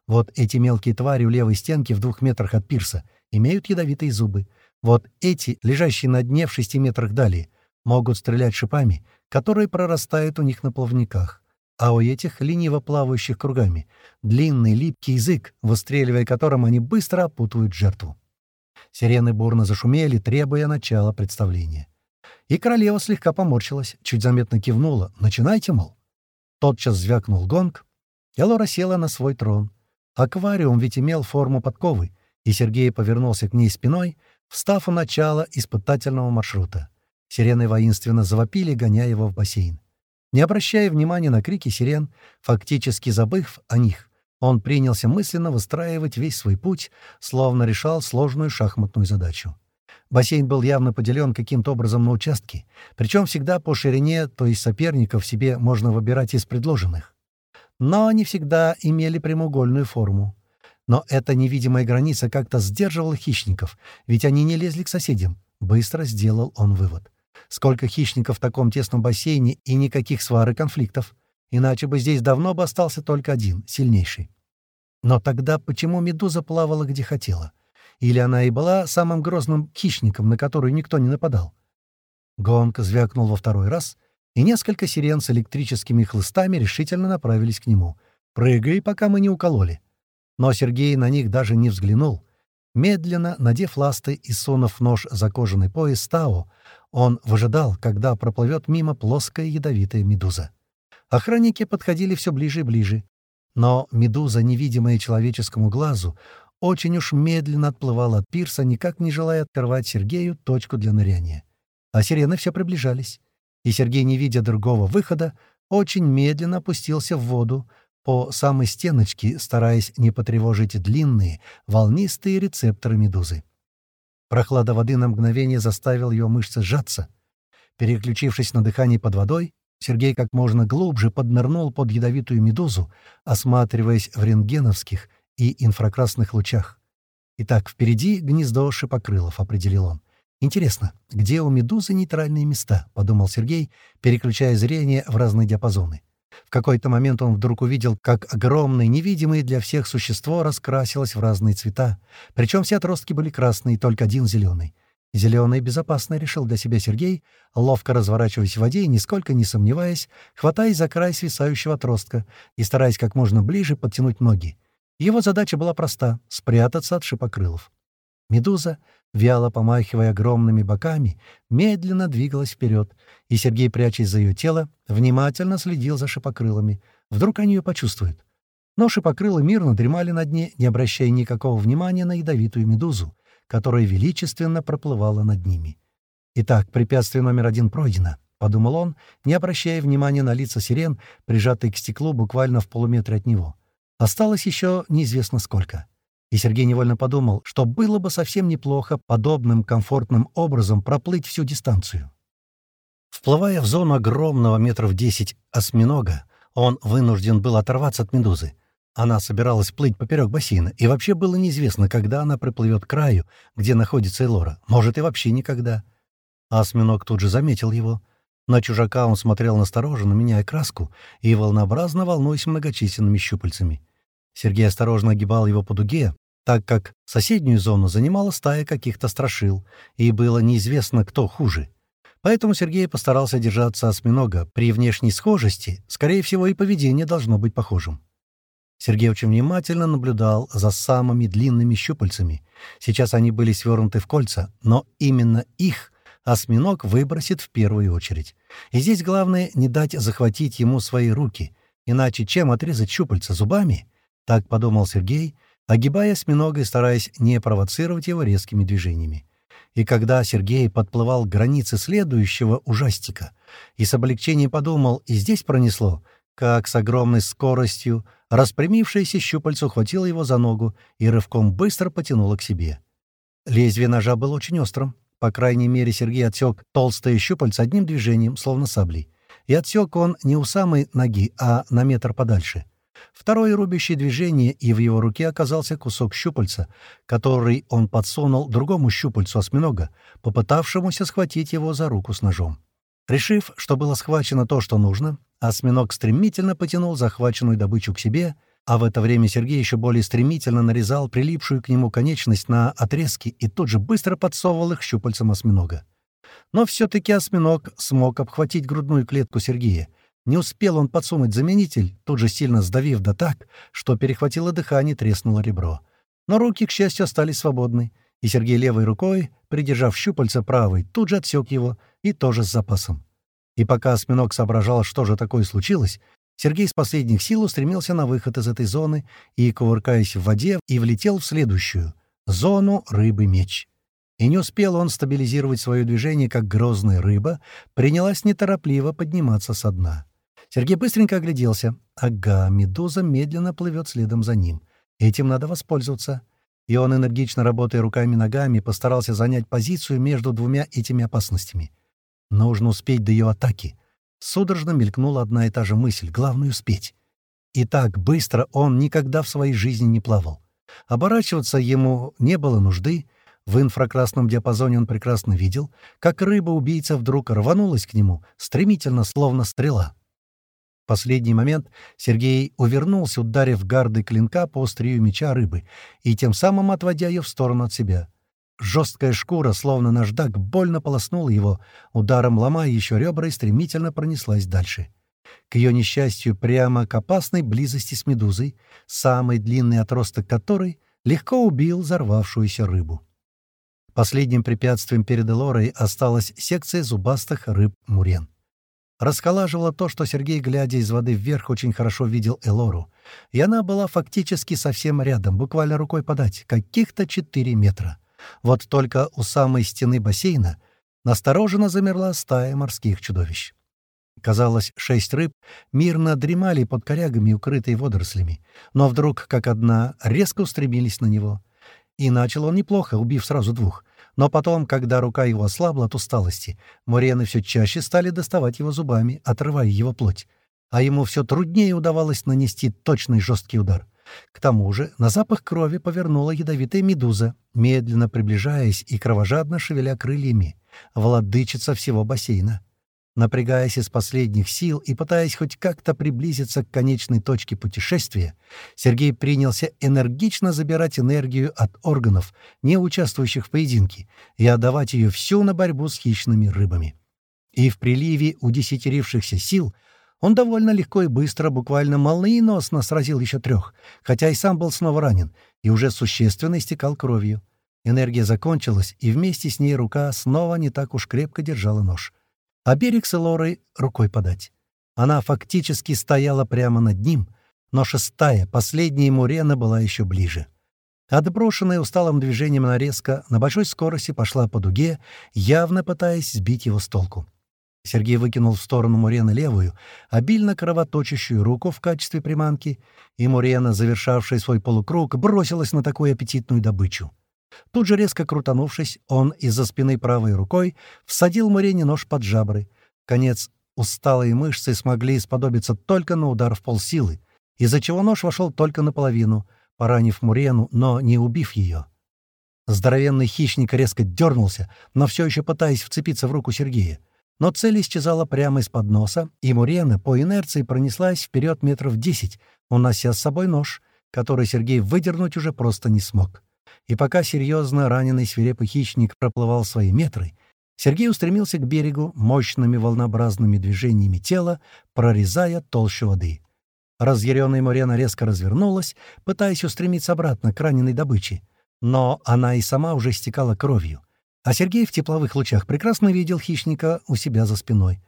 Вот эти мелкие твари у левой стенки в двух метрах от пирса имеют ядовитые зубы. Вот эти, лежащие на дне в шести метрах далее, могут стрелять шипами, которые прорастают у них на плавниках а у этих, лениво плавающих кругами, длинный липкий язык, выстреливая которым они быстро опутывают жертву. Сирены бурно зашумели, требуя начала представления. И королева слегка поморщилась, чуть заметно кивнула. «Начинайте, мол». Тотчас звякнул гонг, и Лора села на свой трон. Аквариум ведь имел форму подковы, и Сергей повернулся к ней спиной, встав у начала испытательного маршрута. Сирены воинственно завопили, гоняя его в бассейн. Не обращая внимания на крики сирен, фактически забыв о них, он принялся мысленно выстраивать весь свой путь, словно решал сложную шахматную задачу. Бассейн был явно поделен каким-то образом на участки, причем всегда по ширине, то есть соперников себе можно выбирать из предложенных. Но они всегда имели прямоугольную форму. Но эта невидимая граница как-то сдерживала хищников, ведь они не лезли к соседям. Быстро сделал он вывод. Сколько хищников в таком тесном бассейне и никаких свар и конфликтов. Иначе бы здесь давно бы остался только один, сильнейший. Но тогда почему медуза плавала где хотела? Или она и была самым грозным хищником, на которую никто не нападал? Гонка звякнул во второй раз, и несколько сирен с электрическими хлыстами решительно направились к нему. «Прыгай, пока мы не укололи». Но Сергей на них даже не взглянул. Медленно, надев ласты и сунув нож за кожаный пояс Тао, он выжидал, когда проплывет мимо плоская ядовитая медуза. Охранники подходили все ближе и ближе. Но медуза, невидимая человеческому глазу, очень уж медленно отплывала от пирса, никак не желая открывать Сергею точку для ныряния. А сирены все приближались. И Сергей, не видя другого выхода, очень медленно опустился в воду, по самой стеночке, стараясь не потревожить длинные, волнистые рецепторы медузы. Прохлада воды на мгновение заставил ее мышцы сжаться. Переключившись на дыхание под водой, Сергей как можно глубже поднырнул под ядовитую медузу, осматриваясь в рентгеновских и инфракрасных лучах. Итак, впереди гнездо шипокрылов, определил он. «Интересно, где у медузы нейтральные места?» — подумал Сергей, переключая зрение в разные диапазоны. В какой-то момент он вдруг увидел, как огромное, невидимое для всех существо раскрасилось в разные цвета. Причем все отростки были красные, только один зеленый. Зеленый безопасно решил для себя Сергей, ловко разворачиваясь в воде и, нисколько не сомневаясь, хватаясь за край свисающего отростка и стараясь как можно ближе подтянуть ноги. Его задача была проста — спрятаться от шипокрылов. Медуза, вяло помахивая огромными боками, медленно двигалась вперед, и Сергей, прячась за ее тело, внимательно следил за шипокрылами. Вдруг они ее почувствуют. Но шипокрылы мирно дремали на дне, не обращая никакого внимания на ядовитую медузу, которая величественно проплывала над ними. «Итак, препятствие номер один пройдено», — подумал он, не обращая внимания на лица сирен, прижатые к стеклу буквально в полуметре от него. Осталось еще неизвестно сколько. И Сергей невольно подумал, что было бы совсем неплохо подобным комфортным образом проплыть всю дистанцию. Вплывая в зону огромного метров десять осьминога, он вынужден был оторваться от медузы. Она собиралась плыть поперек бассейна, и вообще было неизвестно, когда она приплывет к краю, где находится Элора. Может, и вообще никогда. Осьминог тут же заметил его. На чужака он смотрел настороженно, меняя краску, и волнообразно волнуясь многочисленными щупальцами. Сергей осторожно огибал его по дуге, так как соседнюю зону занимала стая каких-то страшил, и было неизвестно, кто хуже. Поэтому Сергей постарался держаться осьминога. При внешней схожести, скорее всего, и поведение должно быть похожим. Сергей очень внимательно наблюдал за самыми длинными щупальцами. Сейчас они были свернуты в кольца, но именно их осьминог выбросит в первую очередь. И здесь главное не дать захватить ему свои руки, иначе чем отрезать щупальца зубами, так подумал Сергей, огибая осьминога и стараясь не провоцировать его резкими движениями. И когда Сергей подплывал к границе следующего ужастика и с облегчением подумал, и здесь пронесло, как с огромной скоростью распрямившееся щупальце ухватило его за ногу и рывком быстро потянуло к себе. Лезвие ножа было очень острым. По крайней мере, Сергей отсек толстое щупальце одним движением, словно саблей. И отсек он не у самой ноги, а на метр подальше — Второе рубящее движение, и в его руке оказался кусок щупальца, который он подсунул другому щупальцу осьминога, попытавшемуся схватить его за руку с ножом. Решив, что было схвачено то, что нужно, осьминог стремительно потянул захваченную добычу к себе, а в это время Сергей еще более стремительно нарезал прилипшую к нему конечность на отрезки и тут же быстро подсовывал их щупальцам осьминога. Но все-таки осьминог смог обхватить грудную клетку Сергея, не успел он подсунуть заменитель, тут же сильно сдавив да так, что перехватило дыхание треснуло ребро. Но руки, к счастью, остались свободны, и Сергей левой рукой, придержав щупальца правой, тут же отсек его, и тоже с запасом. И пока осьминог соображал, что же такое случилось, Сергей с последних сил устремился на выход из этой зоны и, кувыркаясь в воде, и влетел в следующую — зону рыбы-меч. И не успел он стабилизировать свое движение, как грозная рыба принялась неторопливо подниматься со дна. Сергей быстренько огляделся. Ага, медуза медленно плывет следом за ним. Этим надо воспользоваться. И он, энергично работая руками и ногами, постарался занять позицию между двумя этими опасностями. Нужно успеть до ее атаки. Судорожно мелькнула одна и та же мысль. Главное — успеть. И так быстро он никогда в своей жизни не плавал. Оборачиваться ему не было нужды. В инфракрасном диапазоне он прекрасно видел, как рыба-убийца вдруг рванулась к нему, стремительно, словно стрела. Последний момент Сергей увернулся, ударив гарды клинка по острию меча рыбы и тем самым отводя ее в сторону от себя. Жесткая шкура, словно наждак, больно полоснула его, ударом ломая еще ребра и стремительно пронеслась дальше. К ее несчастью, прямо к опасной близости с медузой, самый длинный отросток которой легко убил взорвавшуюся рыбу. Последним препятствием перед Элорой осталась секция зубастых рыб-мурен расхолаживало то, что Сергей, глядя из воды вверх, очень хорошо видел Элору. И она была фактически совсем рядом, буквально рукой подать, каких-то 4 метра. Вот только у самой стены бассейна настороженно замерла стая морских чудовищ. Казалось, шесть рыб мирно дремали под корягами, укрытые водорослями, но вдруг, как одна, резко устремились на него. И начал он неплохо, убив сразу двух. Но потом, когда рука его ослабла от усталости, мурены все чаще стали доставать его зубами, отрывая его плоть. А ему все труднее удавалось нанести точный жесткий удар. К тому же на запах крови повернула ядовитая медуза, медленно приближаясь и кровожадно шевеля крыльями, владычица всего бассейна. Напрягаясь из последних сил и пытаясь хоть как-то приблизиться к конечной точке путешествия, Сергей принялся энергично забирать энергию от органов, не участвующих в поединке, и отдавать ее всю на борьбу с хищными рыбами. И в приливе удесятерившихся сил он довольно легко и быстро, буквально молниеносно сразил еще трех, хотя и сам был снова ранен, и уже существенно истекал кровью. Энергия закончилась, и вместе с ней рука снова не так уж крепко держала нож а берег с Элорой рукой подать. Она фактически стояла прямо над ним, но шестая, последняя Мурена была еще ближе. Отброшенная усталым движением нарезка на большой скорости пошла по дуге, явно пытаясь сбить его с толку. Сергей выкинул в сторону Мурены левую, обильно кровоточащую руку в качестве приманки, и Мурена, завершавшая свой полукруг, бросилась на такую аппетитную добычу. Тут же, резко крутанувшись, он из-за спины правой рукой всадил Мурене нож под жабры. Конец усталые мышцы смогли сподобиться только на удар в полсилы, из-за чего нож вошел только наполовину, поранив Мурену, но не убив ее. Здоровенный хищник резко дернулся, но все еще пытаясь вцепиться в руку Сергея. Но цель исчезала прямо из-под носа, и Мурена по инерции пронеслась вперед метров десять, унося с собой нож, который Сергей выдернуть уже просто не смог. И пока серьезно раненый свирепый хищник проплывал свои метры, Сергей устремился к берегу мощными волнообразными движениями тела, прорезая толщу воды. Разъяренная Морена резко развернулась, пытаясь устремиться обратно к раненой добыче, но она и сама уже истекала кровью. А Сергей в тепловых лучах прекрасно видел хищника у себя за спиной.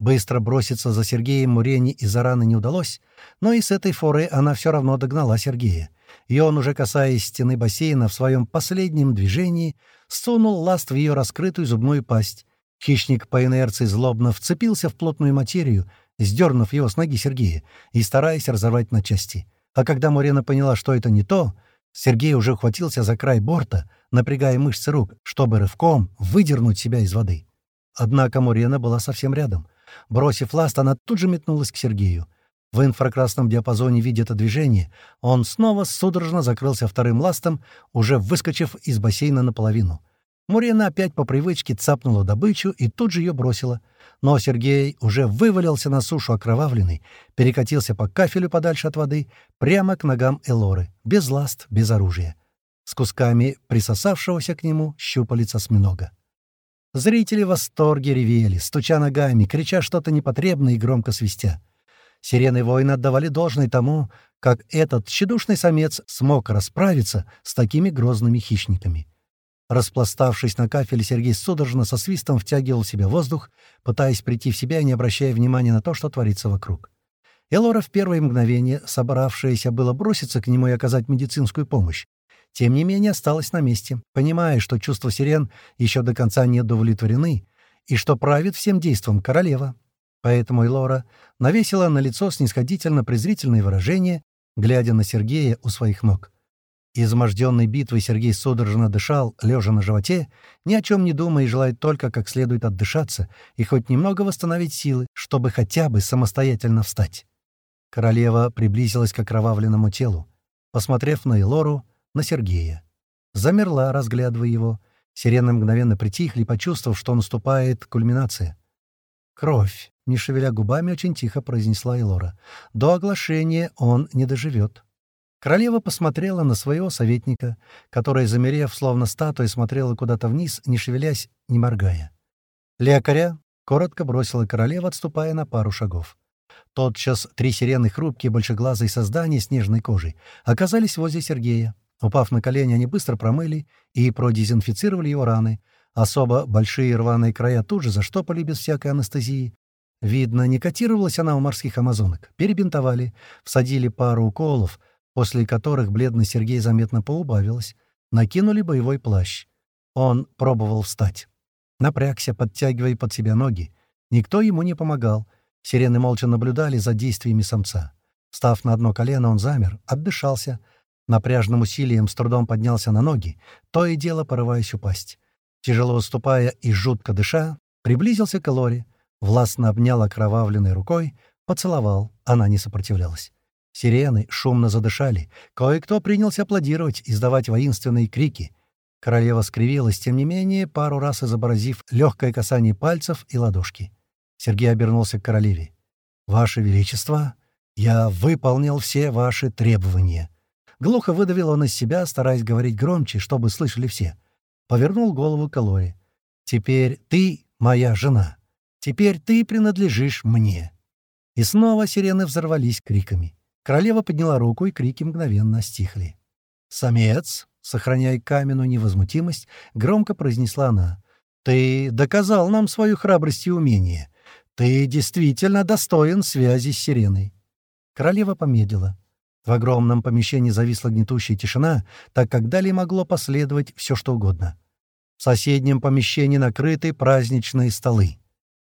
Быстро броситься за Сергеем Мурене из-за раны не удалось, но и с этой форы она все равно догнала Сергея и он, уже касаясь стены бассейна в своем последнем движении, сунул ласт в ее раскрытую зубную пасть. Хищник по инерции злобно вцепился в плотную материю, сдернув его с ноги Сергея и стараясь разорвать на части. А когда Мурена поняла, что это не то, Сергей уже ухватился за край борта, напрягая мышцы рук, чтобы рывком выдернуть себя из воды. Однако Мурена была совсем рядом. Бросив ласт, она тут же метнулась к Сергею. В инфракрасном диапазоне видя это движение, он снова судорожно закрылся вторым ластом, уже выскочив из бассейна наполовину. Мурена опять по привычке цапнула добычу и тут же ее бросила. Но Сергей уже вывалился на сушу окровавленный, перекатился по кафелю подальше от воды, прямо к ногам Элоры, без ласт, без оружия, с кусками присосавшегося к нему щупалец осьминога. Зрители в восторге ревели, стуча ногами, крича что-то непотребное и громко свистя. Сирены воина отдавали должное тому, как этот тщедушный самец смог расправиться с такими грозными хищниками. Распластавшись на кафеле, Сергей судорожно со свистом втягивал в себя воздух, пытаясь прийти в себя и не обращая внимания на то, что творится вокруг. Элора в первое мгновение, собравшаяся было броситься к нему и оказать медицинскую помощь, тем не менее осталась на месте, понимая, что чувства сирен еще до конца не удовлетворены, и что правит всем действом королева, Поэтому Элора навесила на лицо снисходительно-презрительное выражение, глядя на Сергея у своих ног. Изможденной битвой Сергей судорожно дышал, лежа на животе, ни о чем не думая и желая только как следует отдышаться и хоть немного восстановить силы, чтобы хотя бы самостоятельно встать. Королева приблизилась к окровавленному телу, посмотрев на Элору, на Сергея. Замерла, разглядывая его. Сирены мгновенно притихли, почувствовав, что наступает кульминация. «Кровь!» — не шевеля губами, очень тихо произнесла Элора. «До оглашения он не доживет». Королева посмотрела на своего советника, который, замерев, словно статуя, смотрела куда-то вниз, не шевелясь, не моргая. «Лекаря!» — коротко бросила королева, отступая на пару шагов. Тотчас три сирены хрупкие, большеглазые создания с нежной кожей оказались возле Сергея. Упав на колени, они быстро промыли и продезинфицировали его раны, Особо большие рваные края тут же заштопали без всякой анестезии. Видно, не котировалась она у морских амазонок. Перебинтовали, всадили пару уколов, после которых бледный Сергей заметно поубавилась. Накинули боевой плащ. Он пробовал встать. Напрягся, подтягивая под себя ноги. Никто ему не помогал. Сирены молча наблюдали за действиями самца. Став на одно колено, он замер, отдышался. Напряжным усилием с трудом поднялся на ноги, то и дело порываясь упасть. Тяжело уступая и жутко дыша, приблизился к Лоре, властно обнял окровавленной рукой, поцеловал, она не сопротивлялась. Сирены шумно задышали, кое-кто принялся аплодировать, издавать воинственные крики. Королева скривилась, тем не менее, пару раз изобразив легкое касание пальцев и ладошки. Сергей обернулся к королеве. «Ваше Величество, я выполнил все ваши требования». Глухо выдавил он из себя, стараясь говорить громче, чтобы слышали все. Повернул голову к Лоре. «Теперь ты моя жена. Теперь ты принадлежишь мне». И снова сирены взорвались криками. Королева подняла руку, и крики мгновенно стихли. «Самец!» сохраняя каменную невозмутимость, громко произнесла она. «Ты доказал нам свою храбрость и умение. Ты действительно достоин связи с сиреной». Королева помедлила. В огромном помещении зависла гнетущая тишина, так как далее могло последовать все что угодно. В соседнем помещении накрыты праздничные столы.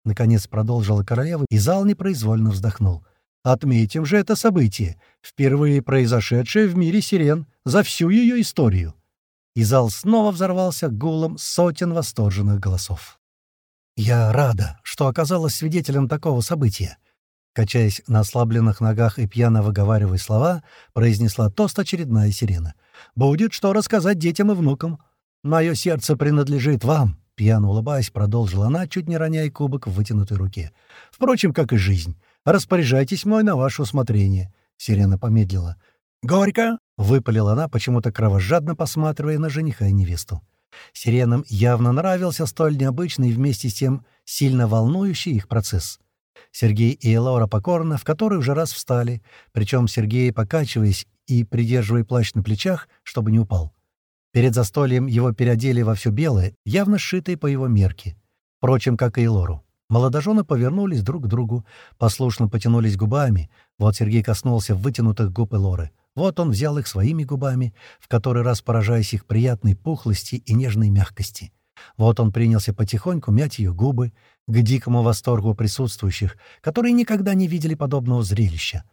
Наконец продолжила королева, и зал непроизвольно вздохнул. Отметим же это событие, впервые произошедшее в мире сирен за всю ее историю. И зал снова взорвался гулом сотен восторженных голосов. «Я рада, что оказалась свидетелем такого события», качаясь на ослабленных ногах и пьяно выговаривая слова, произнесла тост очередная сирена. «Будет что рассказать детям и внукам. Мое сердце принадлежит вам», — пьяно улыбаясь, продолжила она, чуть не роняя кубок в вытянутой руке. «Впрочем, как и жизнь. Распоряжайтесь мой на ваше усмотрение». Сирена помедлила. «Горько!» — выпалила она, почему-то кровожадно посматривая на жениха и невесту. Сиренам явно нравился столь необычный и вместе с тем сильно волнующий их процесс. Сергей и Элора покорно в который уже раз встали, причем Сергей, покачиваясь и придерживая плащ на плечах, чтобы не упал. Перед застольем его переодели во все белое, явно сшитое по его мерке. Впрочем, как и Элору. Молодожены повернулись друг к другу, послушно потянулись губами. Вот Сергей коснулся вытянутых губ Лоры. Вот он взял их своими губами, в который раз поражаясь их приятной пухлости и нежной мягкости. Вот он принялся потихоньку мять ее губы, к дикому восторгу присутствующих, которые никогда не видели подобного зрелища.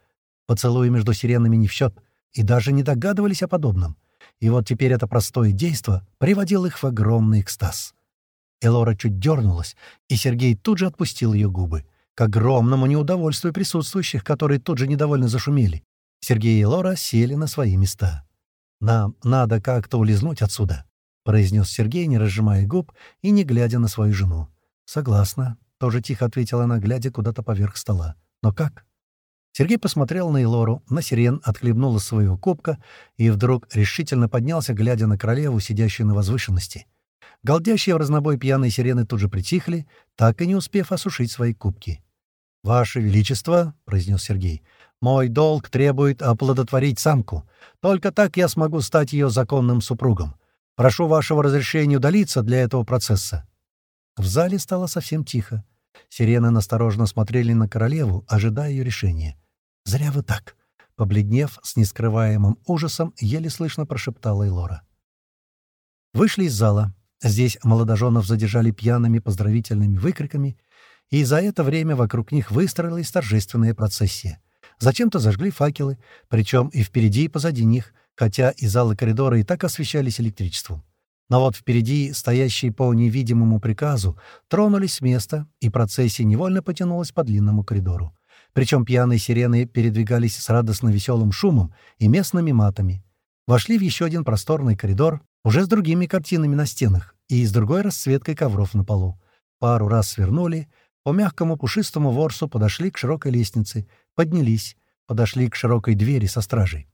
Поцелуи между сиренами не в счет, и даже не догадывались о подобном. И вот теперь это простое действо приводило их в огромный экстаз. Элора чуть дернулась, и Сергей тут же отпустил ее губы, к огромному неудовольствию присутствующих, которые тут же недовольно зашумели. Сергей и Лора сели на свои места. «Нам надо как-то улизнуть отсюда», — произнес Сергей, не разжимая губ и не глядя на свою жену. «Согласна», — тоже тихо ответила она, глядя куда-то поверх стола. «Но как?» Сергей посмотрел на Элору, на сирен, отхлебнул из своего кубка и вдруг решительно поднялся, глядя на королеву, сидящую на возвышенности. Голдящие в разнобой пьяные сирены тут же притихли, так и не успев осушить свои кубки. «Ваше Величество», — произнес Сергей, — «мой долг требует оплодотворить самку. Только так я смогу стать ее законным супругом. Прошу вашего разрешения удалиться для этого процесса». В зале стало совсем тихо. Сирены насторожно смотрели на королеву, ожидая ее решения. «Зря вы так», — побледнев с нескрываемым ужасом, еле слышно прошептала Элора. Вышли из зала. Здесь молодоженов задержали пьяными поздравительными выкриками, и за это время вокруг них выстроилась торжественная процессия. Зачем-то зажгли факелы, причем и впереди, и позади них, хотя и залы коридора и так освещались электричеством. Но вот впереди, стоящие по невидимому приказу, тронулись с места, и процессия невольно потянулась по длинному коридору. Причем пьяные сирены передвигались с радостно веселым шумом и местными матами. Вошли в еще один просторный коридор, уже с другими картинами на стенах, и с другой расцветкой ковров на полу. Пару раз свернули, по мягкому пушистому ворсу подошли к широкой лестнице, поднялись, подошли к широкой двери со стражей.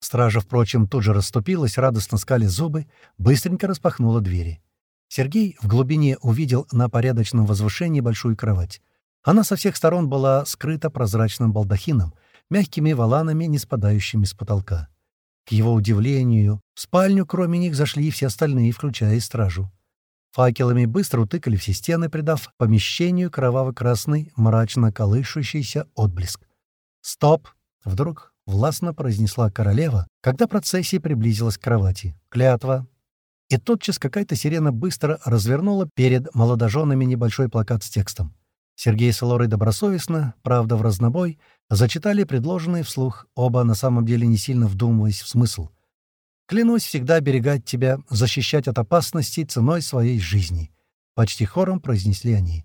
Стража, впрочем, тут же расступилась, радостно скали зубы, быстренько распахнула двери. Сергей в глубине увидел на порядочном возвышении большую кровать. Она со всех сторон была скрыта прозрачным балдахином, мягкими валанами, не спадающими с потолка. К его удивлению, в спальню кроме них зашли и все остальные, включая и стражу. Факелами быстро утыкали все стены, придав помещению кроваво-красный, мрачно колышущийся отблеск. «Стоп!» — вдруг властно произнесла королева, когда процессия приблизилась к кровати. «Клятва!» И тотчас какая-то сирена быстро развернула перед молодоженами небольшой плакат с текстом. Сергей с Лорой добросовестно, правда в разнобой, зачитали предложенные вслух, оба на самом деле не сильно вдумываясь в смысл. «Клянусь всегда берегать тебя, защищать от опасностей ценой своей жизни», — почти хором произнесли они.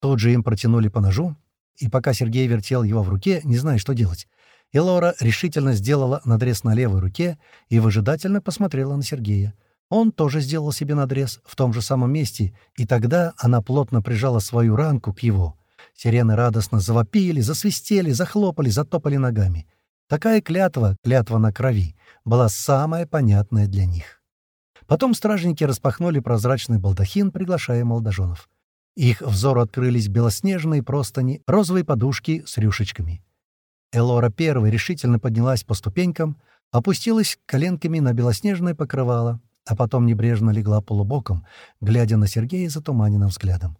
Тут же им протянули по ножу, и пока Сергей вертел его в руке, не зная, что делать, и Лора решительно сделала надрез на левой руке и выжидательно посмотрела на Сергея. Он тоже сделал себе надрез в том же самом месте, и тогда она плотно прижала свою ранку к его. Сирены радостно завопили, засвистели, захлопали, затопали ногами. Такая клятва, клятва на крови, была самая понятная для них. Потом стражники распахнули прозрачный балдахин, приглашая молодоженов. Их взору открылись белоснежные простыни, розовые подушки с рюшечками. Элора первой решительно поднялась по ступенькам, опустилась коленками на белоснежное покрывало, а потом небрежно легла полубоком, глядя на Сергея затуманенным взглядом.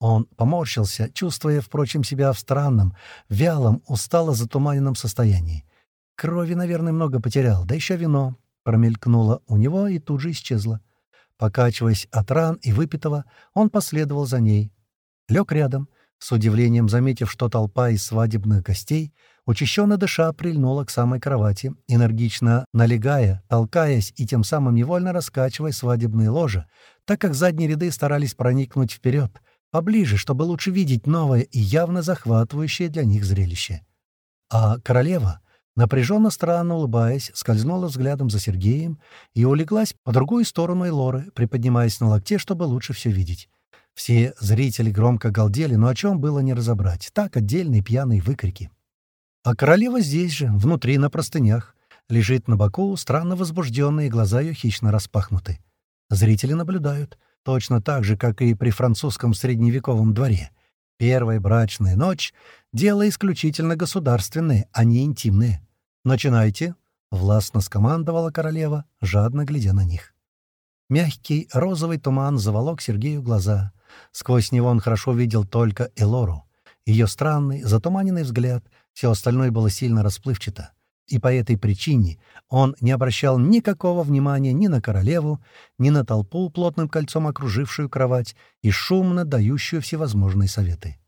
Он поморщился, чувствуя, впрочем, себя в странном, вялом, устало затуманенном состоянии. Крови, наверное, много потерял, да еще вино промелькнуло у него и тут же исчезло. Покачиваясь от ран и выпитого, он последовал за ней. Лег рядом, с удивлением заметив, что толпа из свадебных гостей, учащенно дыша, прильнула к самой кровати, энергично налегая, толкаясь и тем самым невольно раскачивая свадебные ложа, так как задние ряды старались проникнуть вперед, поближе, чтобы лучше видеть новое и явно захватывающее для них зрелище. А королева, напряженно странно улыбаясь, скользнула взглядом за Сергеем и улеглась по другую сторону Элоры, приподнимаясь на локте, чтобы лучше все видеть. Все зрители громко галдели, но о чем было не разобрать. Так, отдельные пьяные выкрики. А королева здесь же, внутри, на простынях. Лежит на боку, странно возбужденные, глаза ее хищно распахнуты. Зрители наблюдают. Точно так же, как и при французском средневековом дворе. Первая брачная ночь — дело исключительно государственное, а не интимное. «Начинайте», — властно скомандовала королева, жадно глядя на них. Мягкий розовый туман заволок Сергею глаза. Сквозь него он хорошо видел только Элору. Ее странный, затуманенный взгляд, все остальное было сильно расплывчато. И по этой причине он не обращал никакого внимания ни на королеву, ни на толпу, плотным кольцом окружившую кровать и шумно дающую всевозможные советы.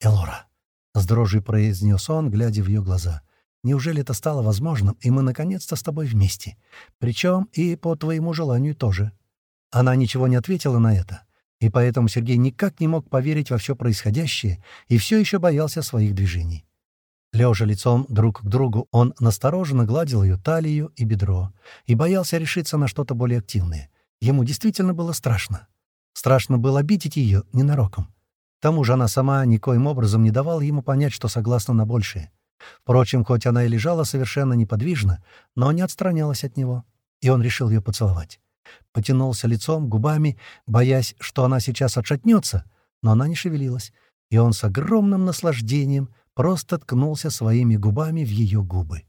«Элора», — с дрожью произнес он, глядя в ее глаза, — «неужели это стало возможным, и мы наконец-то с тобой вместе? Причем и по твоему желанию тоже». Она ничего не ответила на это. И поэтому Сергей никак не мог поверить во все происходящее и все еще боялся своих движений. Лежа лицом друг к другу, он настороженно гладил ее талию и бедро и боялся решиться на что-то более активное. Ему действительно было страшно. Страшно было обидеть ее ненароком. К тому же она сама никоим образом не давала ему понять, что согласна на большее. Впрочем, хоть она и лежала совершенно неподвижно, но не отстранялась от него, и он решил ее поцеловать потянулся лицом, губами, боясь, что она сейчас отшатнется, но она не шевелилась, и он с огромным наслаждением просто ткнулся своими губами в ее губы.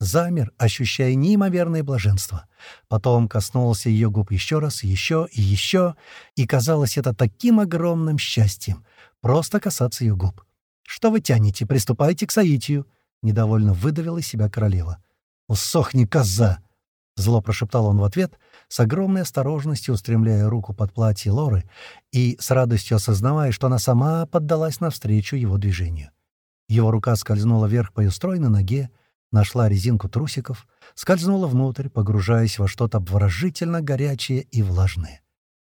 Замер, ощущая неимоверное блаженство. Потом коснулся ее губ еще раз, еще и еще, и казалось это таким огромным счастьем — просто касаться ее губ. «Что вы тянете? Приступайте к соитию!» — недовольно выдавила себя королева. «Усохни, коза!» — зло прошептал он в ответ, с огромной осторожностью устремляя руку под платье Лоры и с радостью осознавая, что она сама поддалась навстречу его движению. Его рука скользнула вверх по ее стройной ноге, нашла резинку трусиков, скользнула внутрь, погружаясь во что-то обворожительно горячее и влажное.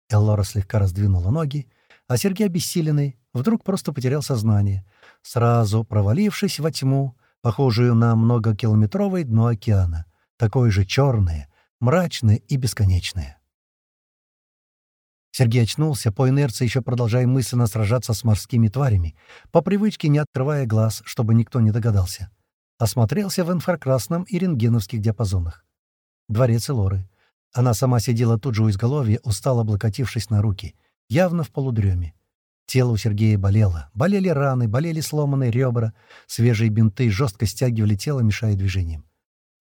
Эллора слегка раздвинула ноги, а Сергей, обессиленный, вдруг просто потерял сознание, сразу провалившись во тьму, похожую на многокилометровое дно океана, такое же черное, мрачное и бесконечное. Сергей очнулся, по инерции еще продолжая мысленно сражаться с морскими тварями, по привычке не открывая глаз, чтобы никто не догадался. Осмотрелся в инфракрасном и рентгеновских диапазонах. Дворец Элоры. Она сама сидела тут же у изголовья, устало облокотившись на руки, явно в полудреме. Тело у Сергея болело. Болели раны, болели сломанные ребра, свежие бинты жестко стягивали тело, мешая движениям.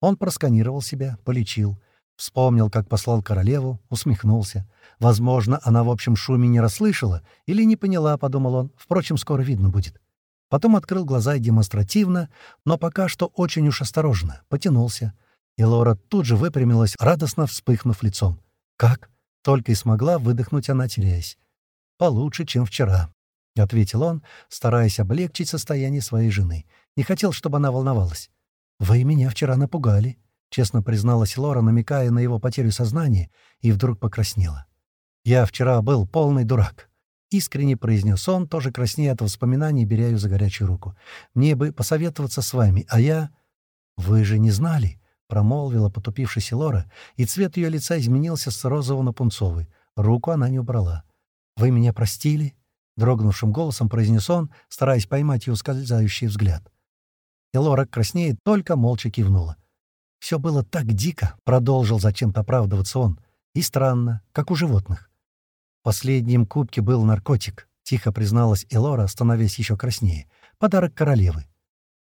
Он просканировал себя, полечил. Вспомнил, как послал королеву, усмехнулся. Возможно, она в общем шуме не расслышала или не поняла, подумал он. Впрочем, скоро видно будет. Потом открыл глаза демонстративно, но пока что очень уж осторожно, потянулся. И Лора тут же выпрямилась, радостно вспыхнув лицом. «Как?» — только и смогла выдохнуть она, теряясь. «Получше, чем вчера». — ответил он, стараясь облегчить состояние своей жены. Не хотел, чтобы она волновалась. «Вы меня вчера напугали», — честно призналась Лора, намекая на его потерю сознания, и вдруг покраснела. «Я вчера был полный дурак», — искренне произнес он, тоже краснея от воспоминаний, беря ее за горячую руку. «Мне бы посоветоваться с вами, а я...» «Вы же не знали», — промолвила потупившаяся Лора, и цвет ее лица изменился с розового на пунцовый. Руку она не убрала. «Вы меня простили?» — дрогнувшим голосом произнес он, стараясь поймать ее ускользающий взгляд. И Лора краснеет, только молча кивнула. «Все было так дико», — продолжил зачем-то оправдываться он. «И странно, как у животных. Последнем кубке был наркотик», — тихо призналась Элора, становясь еще краснее. «Подарок королевы».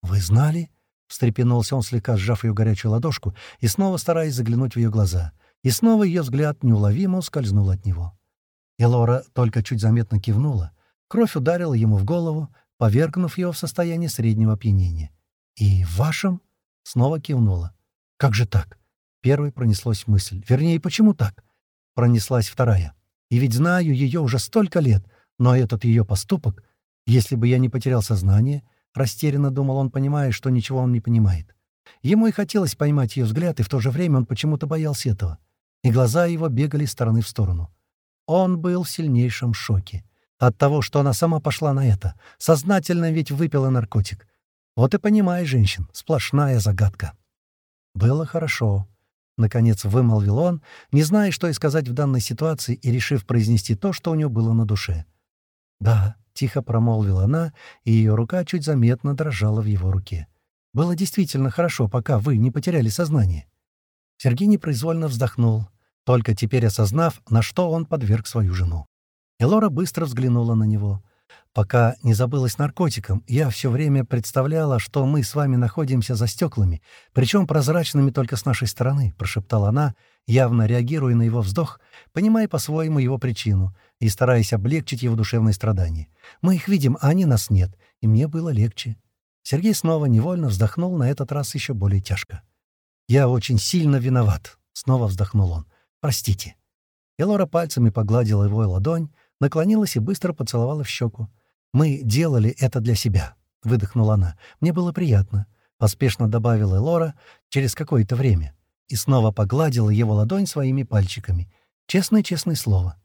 «Вы знали?» — встрепенулся он, слегка сжав ее горячую ладошку и снова стараясь заглянуть в ее глаза. И снова ее взгляд неуловимо ускользнул от него. Элора только чуть заметно кивнула. Кровь ударила ему в голову, повергнув его в состояние среднего опьянения. «И в вашем?» — снова кивнула. «Как же так?» Первой пронеслась мысль. Вернее, почему так? Пронеслась вторая. И ведь знаю ее уже столько лет, но этот ее поступок, если бы я не потерял сознание, растерянно думал он, понимая, что ничего он не понимает. Ему и хотелось поймать ее взгляд, и в то же время он почему-то боялся этого. И глаза его бегали стороны в сторону. Он был в сильнейшем шоке. От того, что она сама пошла на это. Сознательно ведь выпила наркотик. Вот и понимай, женщин, сплошная загадка. Было хорошо. Наконец вымолвил он, не зная, что и сказать в данной ситуации, и решив произнести то, что у него было на душе. «Да», — тихо промолвила она, и ее рука чуть заметно дрожала в его руке. «Было действительно хорошо, пока вы не потеряли сознание». Сергей непроизвольно вздохнул только теперь осознав, на что он подверг свою жену. Элора быстро взглянула на него. «Пока не забылась наркотиком, я все время представляла, что мы с вами находимся за стеклами, причем прозрачными только с нашей стороны», — прошептала она, явно реагируя на его вздох, понимая по-своему его причину и стараясь облегчить его душевные страдания. «Мы их видим, а они нас нет, и мне было легче». Сергей снова невольно вздохнул, на этот раз еще более тяжко. «Я очень сильно виноват», — снова вздохнул он. Простите». Элора пальцами погладила его ладонь, наклонилась и быстро поцеловала в щеку. «Мы делали это для себя», — выдохнула она. «Мне было приятно», — поспешно добавила Элора через какое-то время. И снова погладила его ладонь своими пальчиками. Честное-честное слово.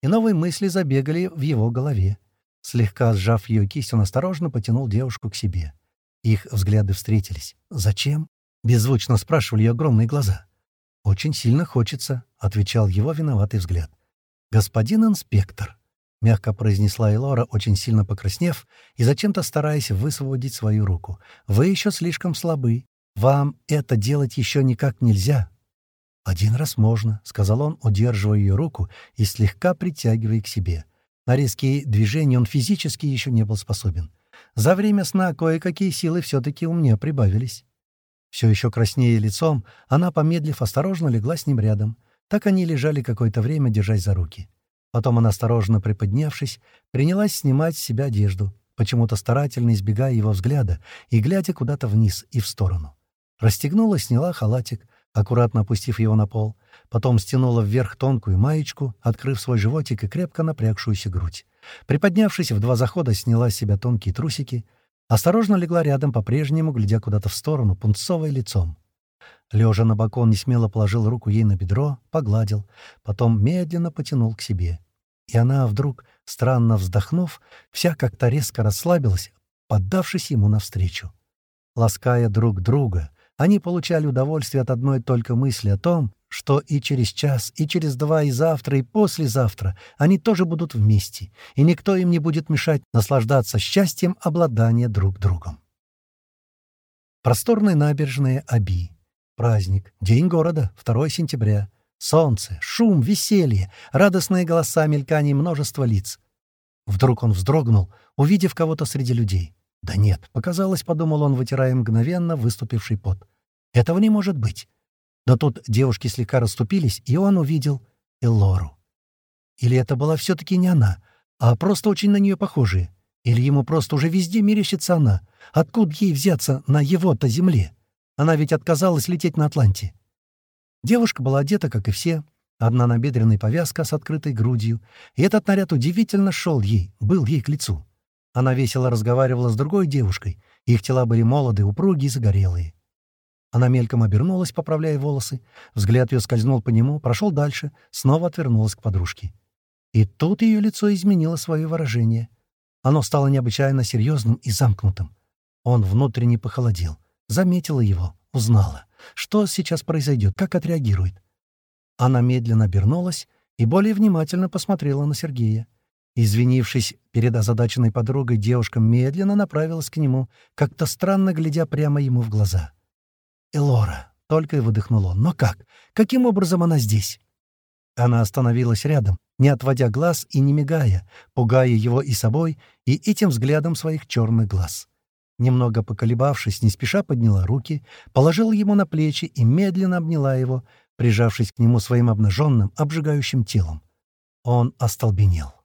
И новые мысли забегали в его голове. Слегка сжав ее кисть, он осторожно потянул девушку к себе. Их взгляды встретились. «Зачем?» — беззвучно спрашивали ее огромные глаза. «Очень сильно хочется», — отвечал его виноватый взгляд. «Господин инспектор», — мягко произнесла Элора, очень сильно покраснев и зачем-то стараясь высвободить свою руку, — «вы еще слишком слабы. Вам это делать еще никак нельзя». «Один раз можно», — сказал он, удерживая ее руку и слегка притягивая к себе. На резкие движения он физически еще не был способен. За время сна кое-какие силы все-таки у меня прибавились. Все еще краснее лицом, она, помедлив, осторожно легла с ним рядом. Так они лежали какое-то время, держась за руки. Потом она, осторожно приподнявшись, принялась снимать с себя одежду, почему-то старательно избегая его взгляда и глядя куда-то вниз и в сторону. Расстегнула, сняла халатик, аккуратно опустив его на пол, потом стянула вверх тонкую маечку, открыв свой животик и крепко напрягшуюся грудь. Приподнявшись в два захода, сняла с себя тонкие трусики — Осторожно легла рядом, по-прежнему, глядя куда-то в сторону, пунцовой лицом. Лежа на боку, он несмело положил руку ей на бедро, погладил, потом медленно потянул к себе. И она вдруг, странно вздохнув, вся как-то резко расслабилась, поддавшись ему навстречу. Лаская друг друга, они получали удовольствие от одной только мысли о том, что и через час, и через два, и завтра, и послезавтра они тоже будут вместе, и никто им не будет мешать наслаждаться счастьем обладания друг другом. Просторные набережные Аби. Праздник. День города. 2 сентября. Солнце, шум, веселье, радостные голоса, мелькание множества лиц. Вдруг он вздрогнул, увидев кого-то среди людей. «Да нет», — показалось, — подумал он, вытирая мгновенно выступивший пот. «Этого не может быть. Но тут девушки слегка расступились, и он увидел Эллору. Или это была все-таки не она, а просто очень на нее похожие? Или ему просто уже везде мерещится она? Откуда ей взяться на его-то земле? Она ведь отказалась лететь на Атланте. Девушка была одета, как и все, Одна набедренная повязка с открытой грудью, и этот наряд удивительно шел ей, был ей к лицу. Она весело разговаривала с другой девушкой, их тела были молоды, упругие и загорелые. Она мельком обернулась, поправляя волосы. Взгляд ее скользнул по нему, прошел дальше, снова отвернулась к подружке. И тут ее лицо изменило свое выражение. Оно стало необычайно серьезным и замкнутым. Он внутренне похолодел. Заметила его, узнала. Что сейчас произойдет, как отреагирует. Она медленно обернулась и более внимательно посмотрела на Сергея. Извинившись перед озадаченной подругой, девушка медленно направилась к нему, как-то странно глядя прямо ему в глаза. «Элора», — только и выдохнул он. «Но как? Каким образом она здесь?» Она остановилась рядом, не отводя глаз и не мигая, пугая его и собой, и этим взглядом своих черных глаз. Немного поколебавшись, не спеша подняла руки, положила ему на плечи и медленно обняла его, прижавшись к нему своим обнаженным, обжигающим телом. Он остолбенел.